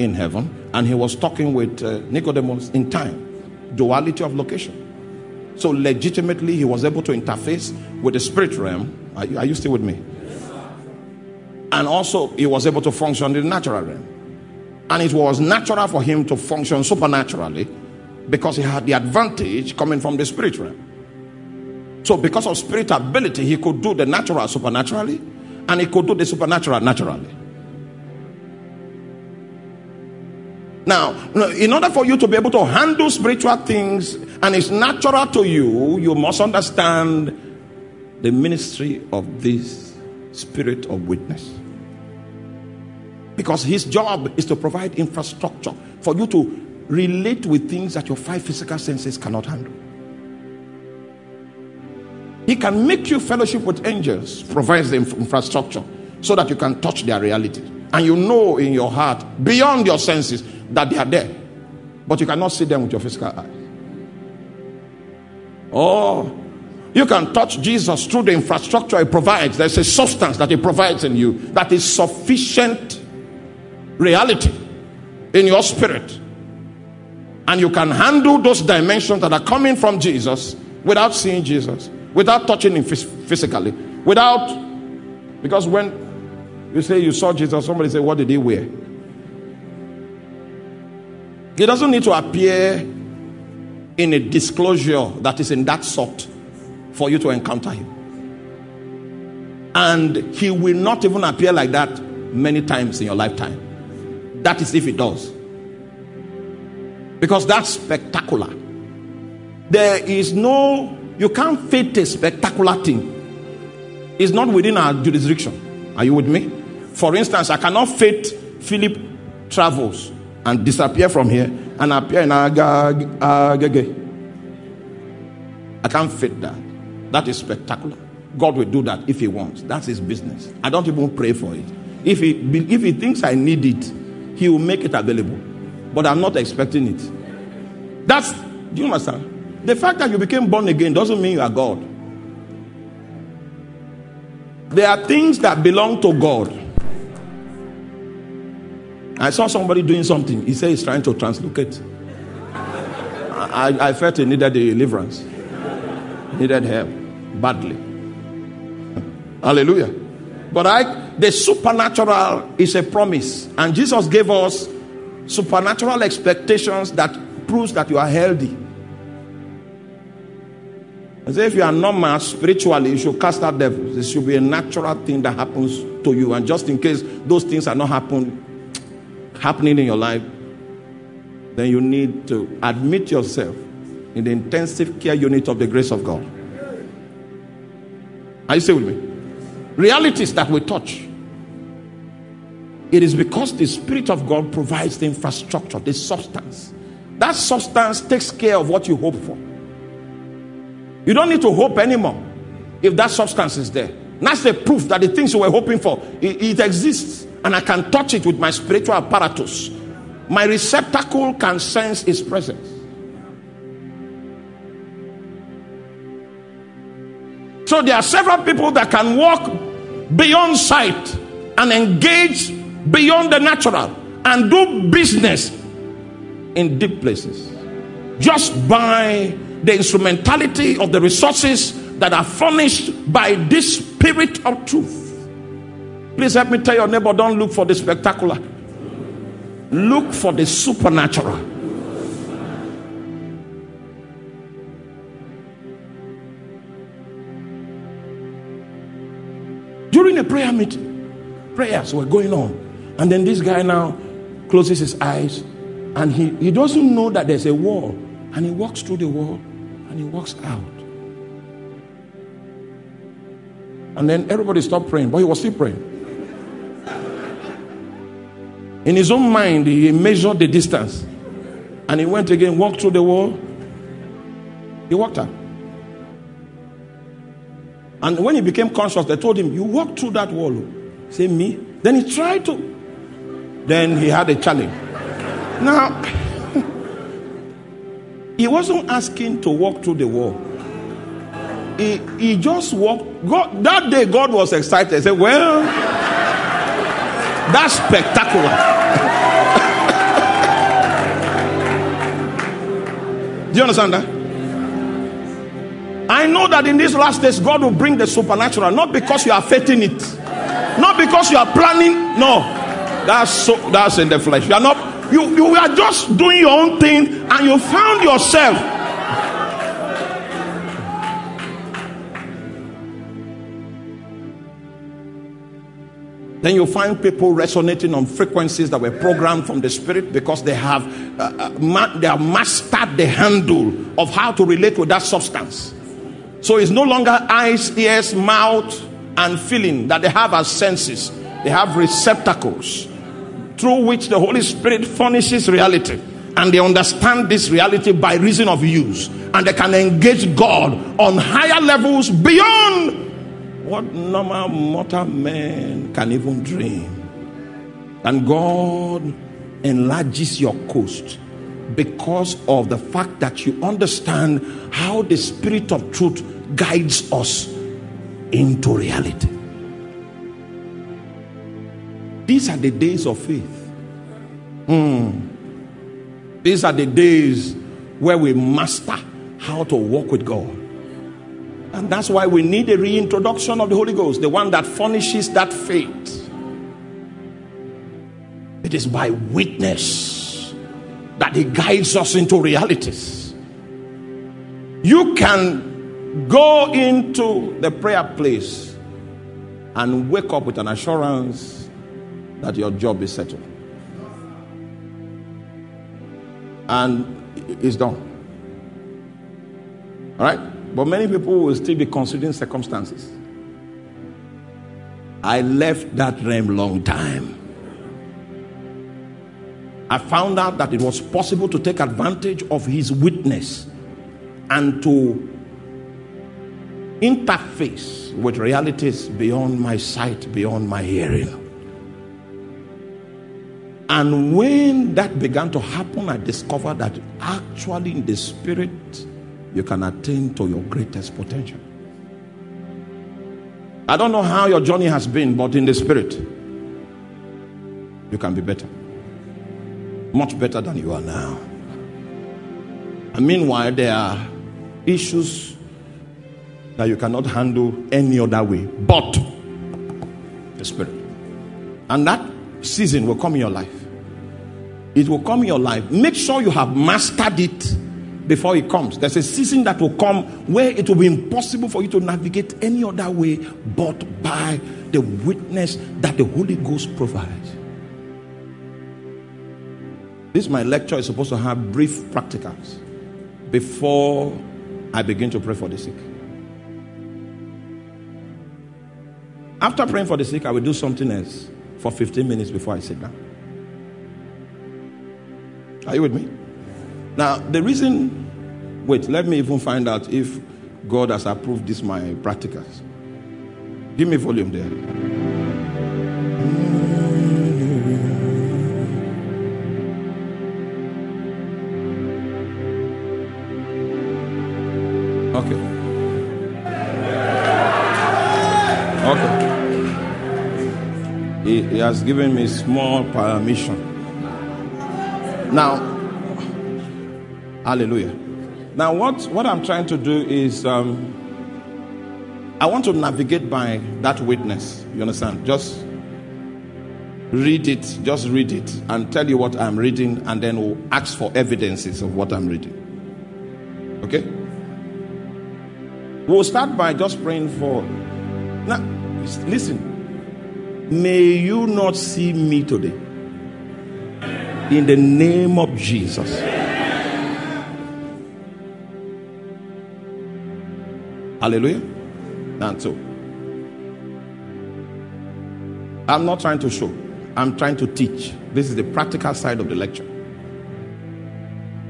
in heaven. And he was talking with uh, Nicodemus in time, duality of location. So, legitimately, he was able to interface with the spirit realm. Are you, are you still with me? and also, he was able to function in the natural realm. And it was natural for him to function supernaturally because he had the advantage coming from the spirit realm. So, because of spirit ability, he could do the natural supernaturally, and he could do the supernatural naturally. Now, in order for you to be able to handle spiritual things and it's natural to you, you must understand the ministry of this spirit of witness. Because his job is to provide infrastructure for you to relate with things that your five physical senses cannot handle. He can make you fellowship with angels, provides the infrastructure so that you can touch their reality. And you know in your heart, beyond your senses, that they are there. But you cannot see them with your physical eyes. Oh, you can touch Jesus through the infrastructure he provides. There's a substance that he provides in you that is sufficient reality in your spirit. And you can handle those dimensions that are coming from Jesus without seeing Jesus without touching him physically, without, because when you say you saw Jesus, somebody say, What did he wear? He doesn't need to appear in a disclosure that is in that sort for you to encounter him. And he will not even appear like that many times in your lifetime. That is if he does. Because that's spectacular. There is no You can't fit a spectacular thing. It's not within our jurisdiction. Are you with me? For instance, I cannot fit Philip travels and disappear from here and appear in Agage. I can't fit that. That is spectacular. God will do that if He wants. That's His business. I don't even pray for it. If He, if he thinks I need it, He will make it available. But I'm not expecting it. That's, do you understand? The fact that you became born again doesn't mean you are God. There are things that belong to God. I saw somebody doing something. He said he's trying to translocate. I, I felt he needed deliverance, needed help badly. Hallelujah. But I, the supernatural is a promise, and Jesus gave us supernatural expectations that proves that you are healthy. Say if you are normal spiritually, you should cast out devils. This should be a natural thing that happens to you. And just in case those things are not happen, happening in your life, then you need to admit yourself in the intensive care unit of the grace of God. Are you still with me? Realities that we touch. It is because the Spirit of God provides the infrastructure, the substance. That substance takes care of what you hope for. You don't need to hope anymore if that substance is there. That's the proof that the things you were hoping for, it, it exists. And I can touch it with my spiritual apparatus. My receptacle can sense its presence. So there are several people that can walk beyond sight and engage beyond the natural and do business in deep places just by the instrumentality of the resources that are furnished by this spirit of truth. Please help me tell your neighbor don't look for the spectacular, look for the supernatural. During a prayer meeting, prayers were going on, and then this guy now closes his eyes and he, he doesn't know that there's a wall, and he walks through the wall and he walks out. And then everybody stopped praying, but he was still praying. In his own mind, he measured the distance. And he went again, walked through the wall. He walked out. And when he became conscious, they told him, You walked through that wall. Oh. Say, Me? Then he tried to. Then he had a challenge. Now, he wasn't asking to walk through the wall. He, he just walked. God, that day, God was excited. He said, Well, that's spectacular. Do you understand that? I know that in these last days, God will bring the supernatural, not because you are faithing it, not because you are planning. No, that's so that's in the flesh. You are not. You you are just doing your own thing, and you found yourself Then you find people resonating on frequencies that were programmed from the spirit because they have uh, uh, ma- they have mastered the handle of how to relate with that substance. So it's no longer eyes, ears, mouth, and feeling that they have as senses. They have receptacles through which the Holy Spirit furnishes reality. And they understand this reality by reason of use. And they can engage God on higher levels beyond what normal mortal man can even dream. And God enlarges your coast because of the fact that you understand how the Spirit of truth guides us into reality. These are the days of faith. Mm. These are the days where we master how to walk with God. And that's why we need a reintroduction of the Holy Ghost, the one that furnishes that faith. It is by witness that He guides us into realities. You can go into the prayer place and wake up with an assurance that your job is settled. And it's done. All right? But many people will still be considering circumstances. I left that realm long time. I found out that it was possible to take advantage of his witness and to interface with realities beyond my sight, beyond my hearing. And when that began to happen, I discovered that actually in the spirit, you can attain to your greatest potential. I don't know how your journey has been, but in the spirit, you can be better. Much better than you are now. And meanwhile, there are issues that you cannot handle any other way but the spirit. And that season will come in your life. It will come in your life. Make sure you have mastered it before it comes. There's a season that will come where it will be impossible for you to navigate any other way but by the witness that the Holy Ghost provides. This my lecture is supposed to have brief practicals before I begin to pray for the sick. After praying for the sick, I will do something else for 15 minutes before I sit down. Are you with me? Now, the reason, wait, let me even find out if God has approved this my practicals. Give me volume there. Okay. Okay. He, he has given me small permission. Now, Hallelujah. Now, what, what I'm trying to do is um, I want to navigate by that witness. You understand? Just read it, just read it, and tell you what I'm reading, and then we'll ask for evidences of what I'm reading. Okay? We'll start by just praying for. Now, listen. May you not see me today. In the name of Jesus. Hallelujah. And so, I'm not trying to show, I'm trying to teach. This is the practical side of the lecture.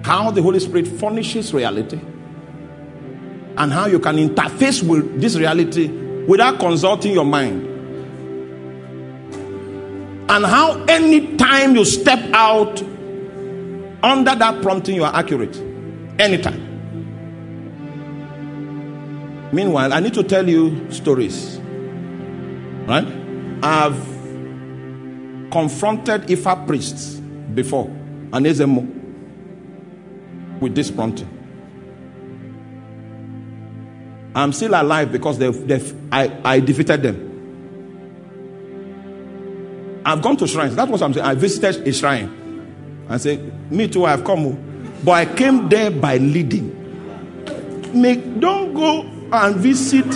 How the Holy Spirit furnishes reality and how you can interface with this reality without consulting your mind. And how any time you step out under that prompting, you are accurate. Anytime. Meanwhile, I need to tell you stories. Right? I've confronted Ifa priests before, and Ezemo, with this prompting. I'm still alive because they've, they've, I, I defeated them. I've gone to shrines. That's what I'm saying. I visited a shrine. I said, Me too, I've come. Oh. But I came there by leading. Make, don't go and visit.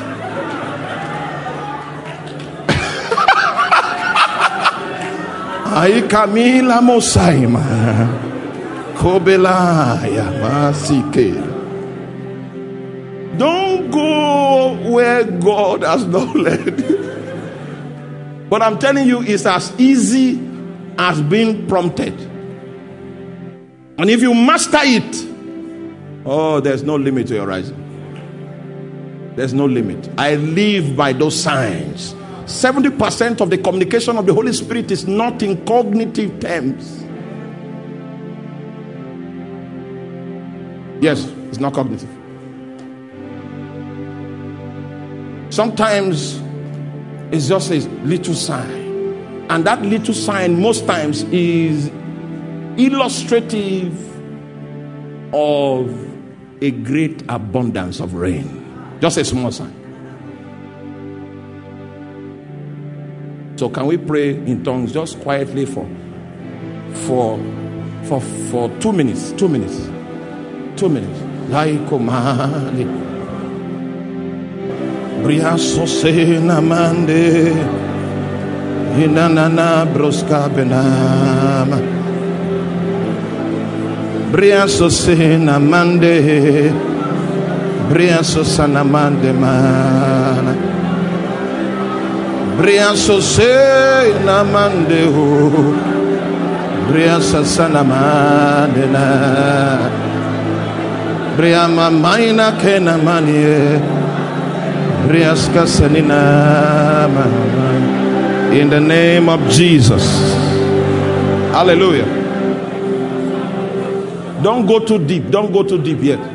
Ai Camila Mosaima. Kobelaya Masike. Don't go where God has not led. but I'm telling you, it's as easy as being prompted. And if you master it, oh, there's no limit to your rising. There's no limit. I live by those signs. 70% of the communication of the Holy Spirit is not in cognitive terms. Yes, it's not cognitive. Sometimes it's just a little sign. And that little sign, most times, is illustrative of a great abundance of rain. Just a small sign. So can we pray in tongues just quietly for for for for two minutes? Two minutes. Two minutes. Laikomali. Bria sosena mande. Inanana broska benama. Bria sosena mande. Brianso sanamande mana. Brianso se namande ho. Briansa sanamande na. Briama maina kena manie. Briaska sanina In the name of Jesus. Hallelujah. Don't go too deep. Don't go too deep yet.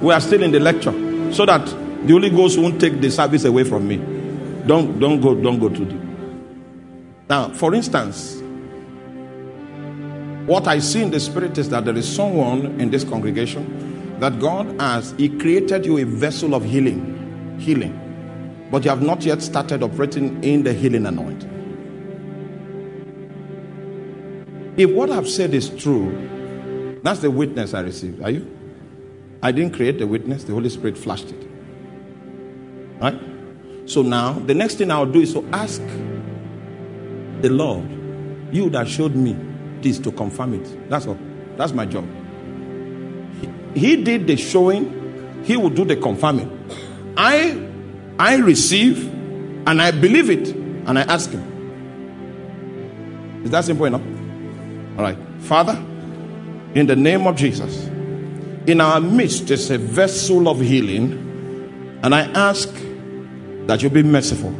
We are still in the lecture. So that the Holy Ghost won't take the service away from me. Don't don't go don't go too deep. Now, for instance, what I see in the spirit is that there is someone in this congregation that God has He created you a vessel of healing, healing, but you have not yet started operating in the healing anointing. If what I've said is true, that's the witness I received. Are you? I didn't create the witness, the Holy Spirit flashed it. Right? So now, the next thing I'll do is to ask the Lord, you that showed me this to confirm it. That's all. That's my job. He, he did the showing, he will do the confirming. I I receive and I believe it and I ask him. Is that simple enough? All right. Father, in the name of Jesus, in our midst is a vessel of healing, and I ask that you be merciful.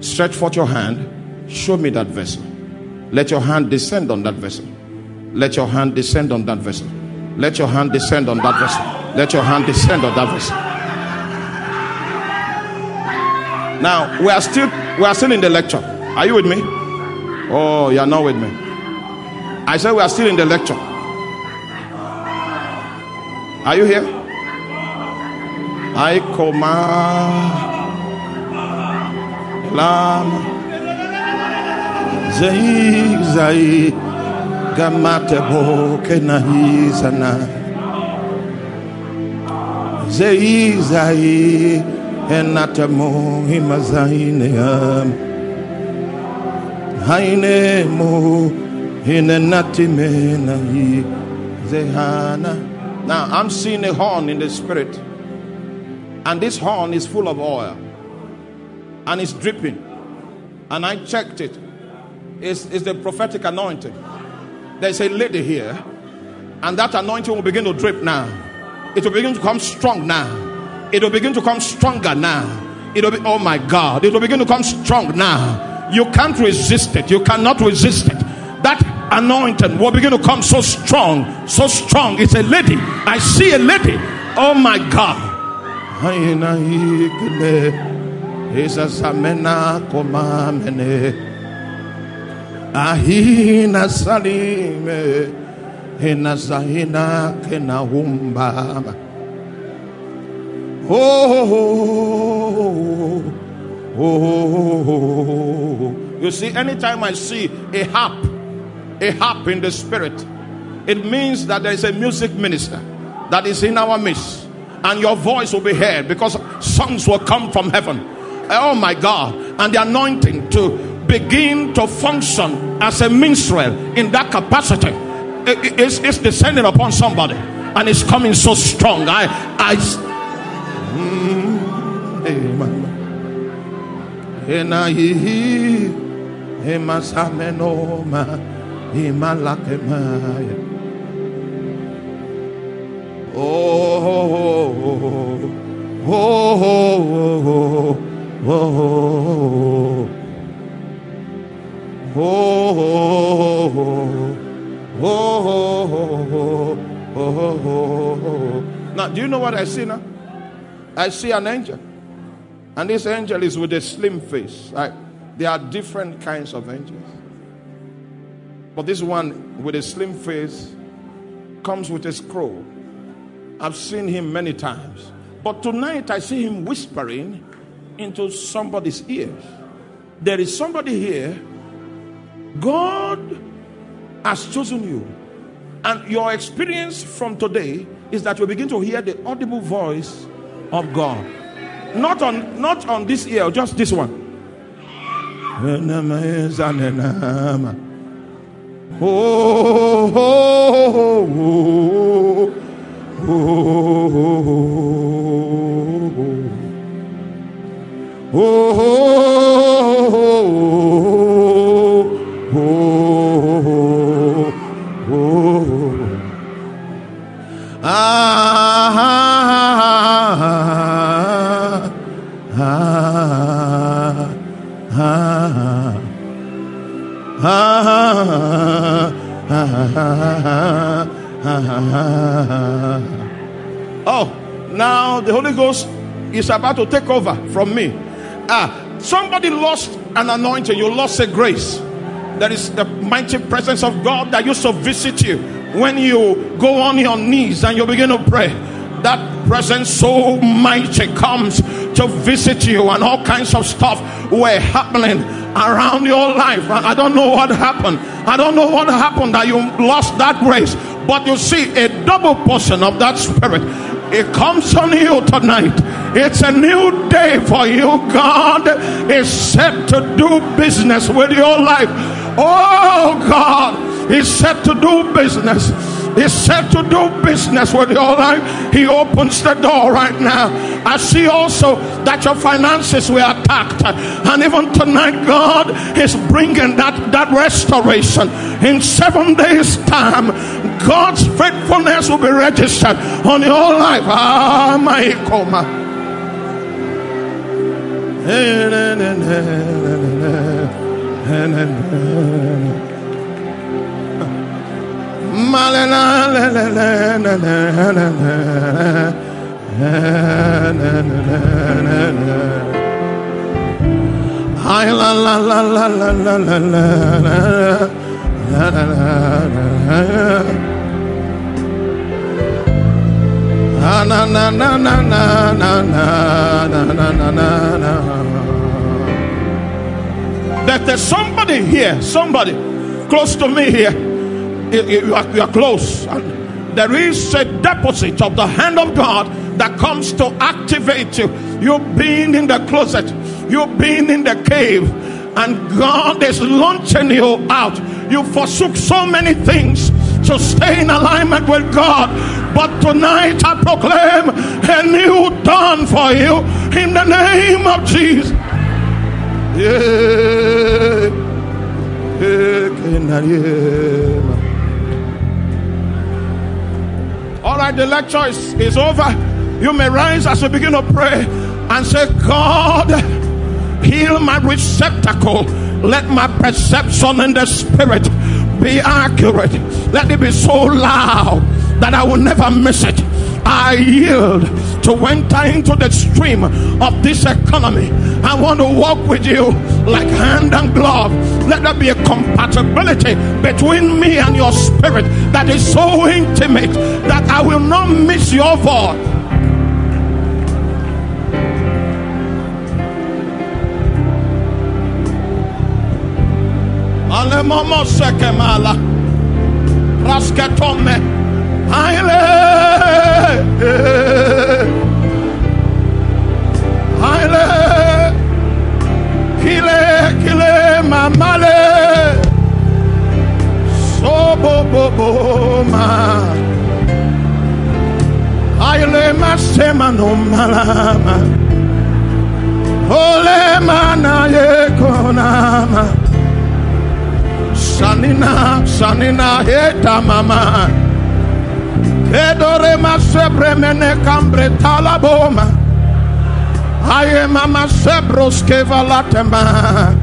Stretch forth your hand, show me that vessel. Let your hand descend on that vessel. Let your hand descend on that vessel. Let your hand descend on that vessel. Let your hand descend on that vessel. Now we are still we are still in the lecture. Are you with me? Oh, you are not with me. I said we are still in the lecture. Are you here? I coma lam zai zai gamate bo kenahi sana zai zai enata mo himazaine haine mo menahi zehana now, I'm seeing a horn in the spirit, and this horn is full of oil and it's dripping. And I checked it. It's, it's the prophetic anointing. There's a lady here, and that anointing will begin to drip now. It will begin to come strong now. It will begin to come stronger now. It will be, oh my God, it will begin to come strong now. You can't resist it. You cannot resist it. Anointing will begin to come so strong, so strong. It's a lady. I see a lady. Oh my God. Ahina salime hina sahina kena humba. Oh, oh, oh, you see, anytime I see a harp a harp in the spirit, it means that there is a music minister that is in our midst, and your voice will be heard because songs will come from heaven. Oh my God, and the anointing to begin to function as a minstrel in that capacity is, is descending upon somebody and it's coming so strong. I, I, mm, Himalakemaya. Oh, oh, oh, oh, oh, oh, oh, Now, do you know what I see now? I see an angel. And this angel is with a slim face. Right? There are different kinds of angels. But this one with a slim face comes with a scroll. I've seen him many times. But tonight I see him whispering into somebody's ears. There is somebody here. God has chosen you. And your experience from today is that you begin to hear the audible voice of God. Not on not on this ear, just this one oh, oh, oh, oh, oh, oh, oh, ah. Oh, now the Holy Ghost is about to take over from me. Ah, somebody lost an anointing, you lost a grace. There is the mighty presence of God that used to visit you when you go on your knees and you begin to pray. That presence so mighty comes to visit you, and all kinds of stuff were happening around your life. I don't know what happened. I don't know what happened that you lost that grace. But you see, a double portion of that spirit it comes on you tonight. It's a new day for you. God is set to do business with your life. Oh, God is set to do business. He's set to do business with your life. He opens the door right now. I see also that your finances were attacked. And even tonight, God is bringing that, that restoration. In seven days' time, God's faithfulness will be registered on your life. Ah, my coma. Ay la la la la la la la la la la la na na na na na na na na na na na that there's somebody here, somebody close to me here. You are, you are close. And there is a deposit of the hand of God that comes to activate you. You've been in the closet, you've been in the cave, and God is launching you out. You forsook so many things to stay in alignment with God. But tonight I proclaim a new dawn for you in the name of Jesus. Yeah. All the lecture is, is over. You may rise as we begin to pray and say, God, heal my receptacle. Let my perception in the spirit be accurate. Let it be so loud that I will never miss it. I yield to enter into the stream of this economy. I want to walk with you like hand and glove. Let there be a compatibility between me and your spirit that is so intimate that I will not miss your voice. Ale momo sekemala. Rasketome. Sanina, sanina, heta mama. Edorema sebremene cambre talaboma. Ayemama sebros kevalatema.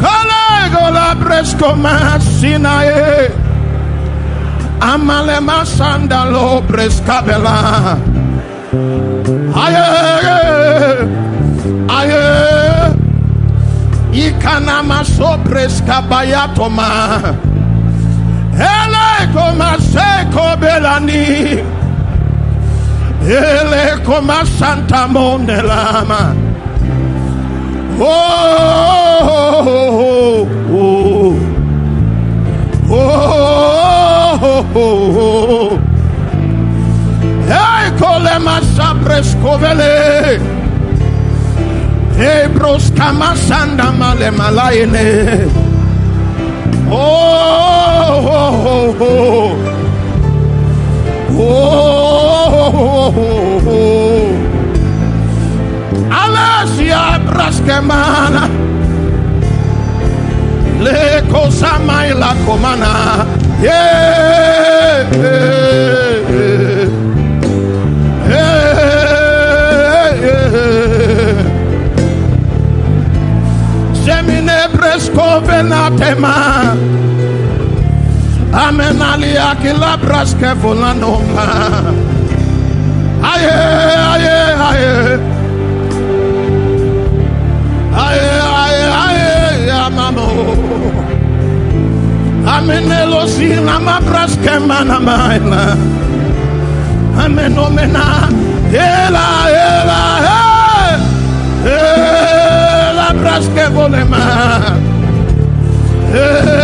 Kalego la bresco masinae. Amalema sandalo brescabela. Aye, aye. Ikanama sobrescabayatoma. Aye. Sani. Ele koma Santa Mondelama. Oh, oh, oh, oh, oh. oh, oh, oh. sabres kovele. Hey, bros kama sanda male malaine. Oh, oh, oh, oh. oh. Oh, oh, oh, Alessia Braschemana Le cosa mai la comana? Eh. Yeah, yeah, yeah, Yeah Bresco Venatema Menalia kilabras kevolanoma. Aye, aye, aye. Aye, aye, aye, amamo. Amenelo sina mabras kemana maila. Amenomena. Ela, ela, ela. Ela bras kevolema. La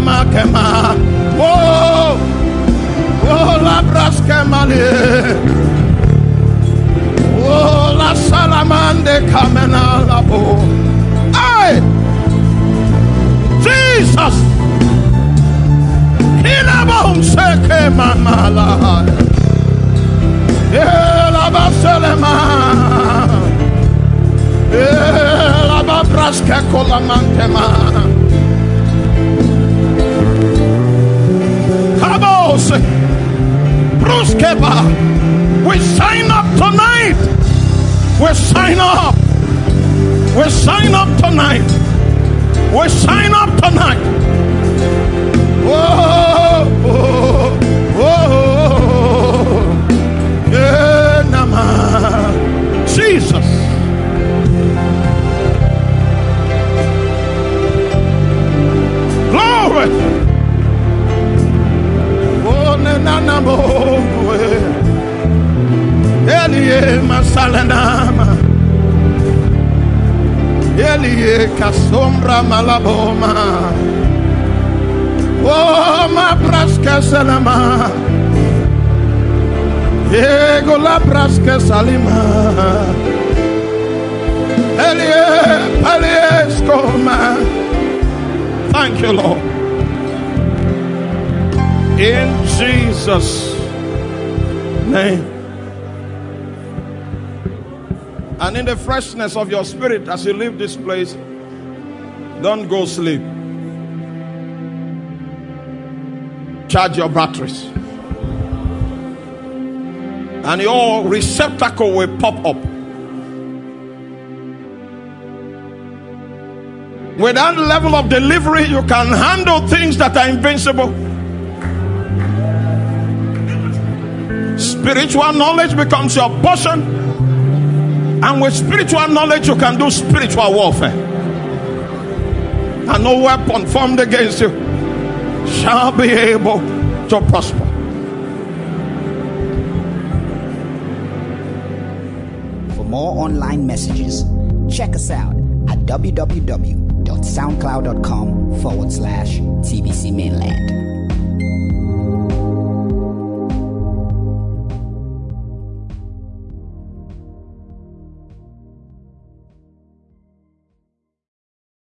salema kema. Whoa, whoa, la braske mali. Whoa, la salamande kamena labo. Ay! Jesus. Ilabon seke mamala. Elaba selema. Elaba braske kolamantema. Kabos. We sign up tonight. We sign up. We sign up tonight. We sign up tonight. Whoa, na na oh, mo. Elie eh, masalanama. Elie eh, kasombra malaboma. Oh, ma praska salama. Ego la praska salima. Elie, elie eh, skoma. Thank you, Lord. In Jesus' name. And in the freshness of your spirit as you leave this place, don't go sleep. Charge your batteries. And your receptacle will pop up. With that level of delivery, you can handle things that are invincible. Spiritual knowledge becomes your portion. And with spiritual knowledge, you can do spiritual warfare. And no weapon formed against you shall be able to prosper. For more online messages, check us out at www.soundcloud.com forward slash TBC Mainland.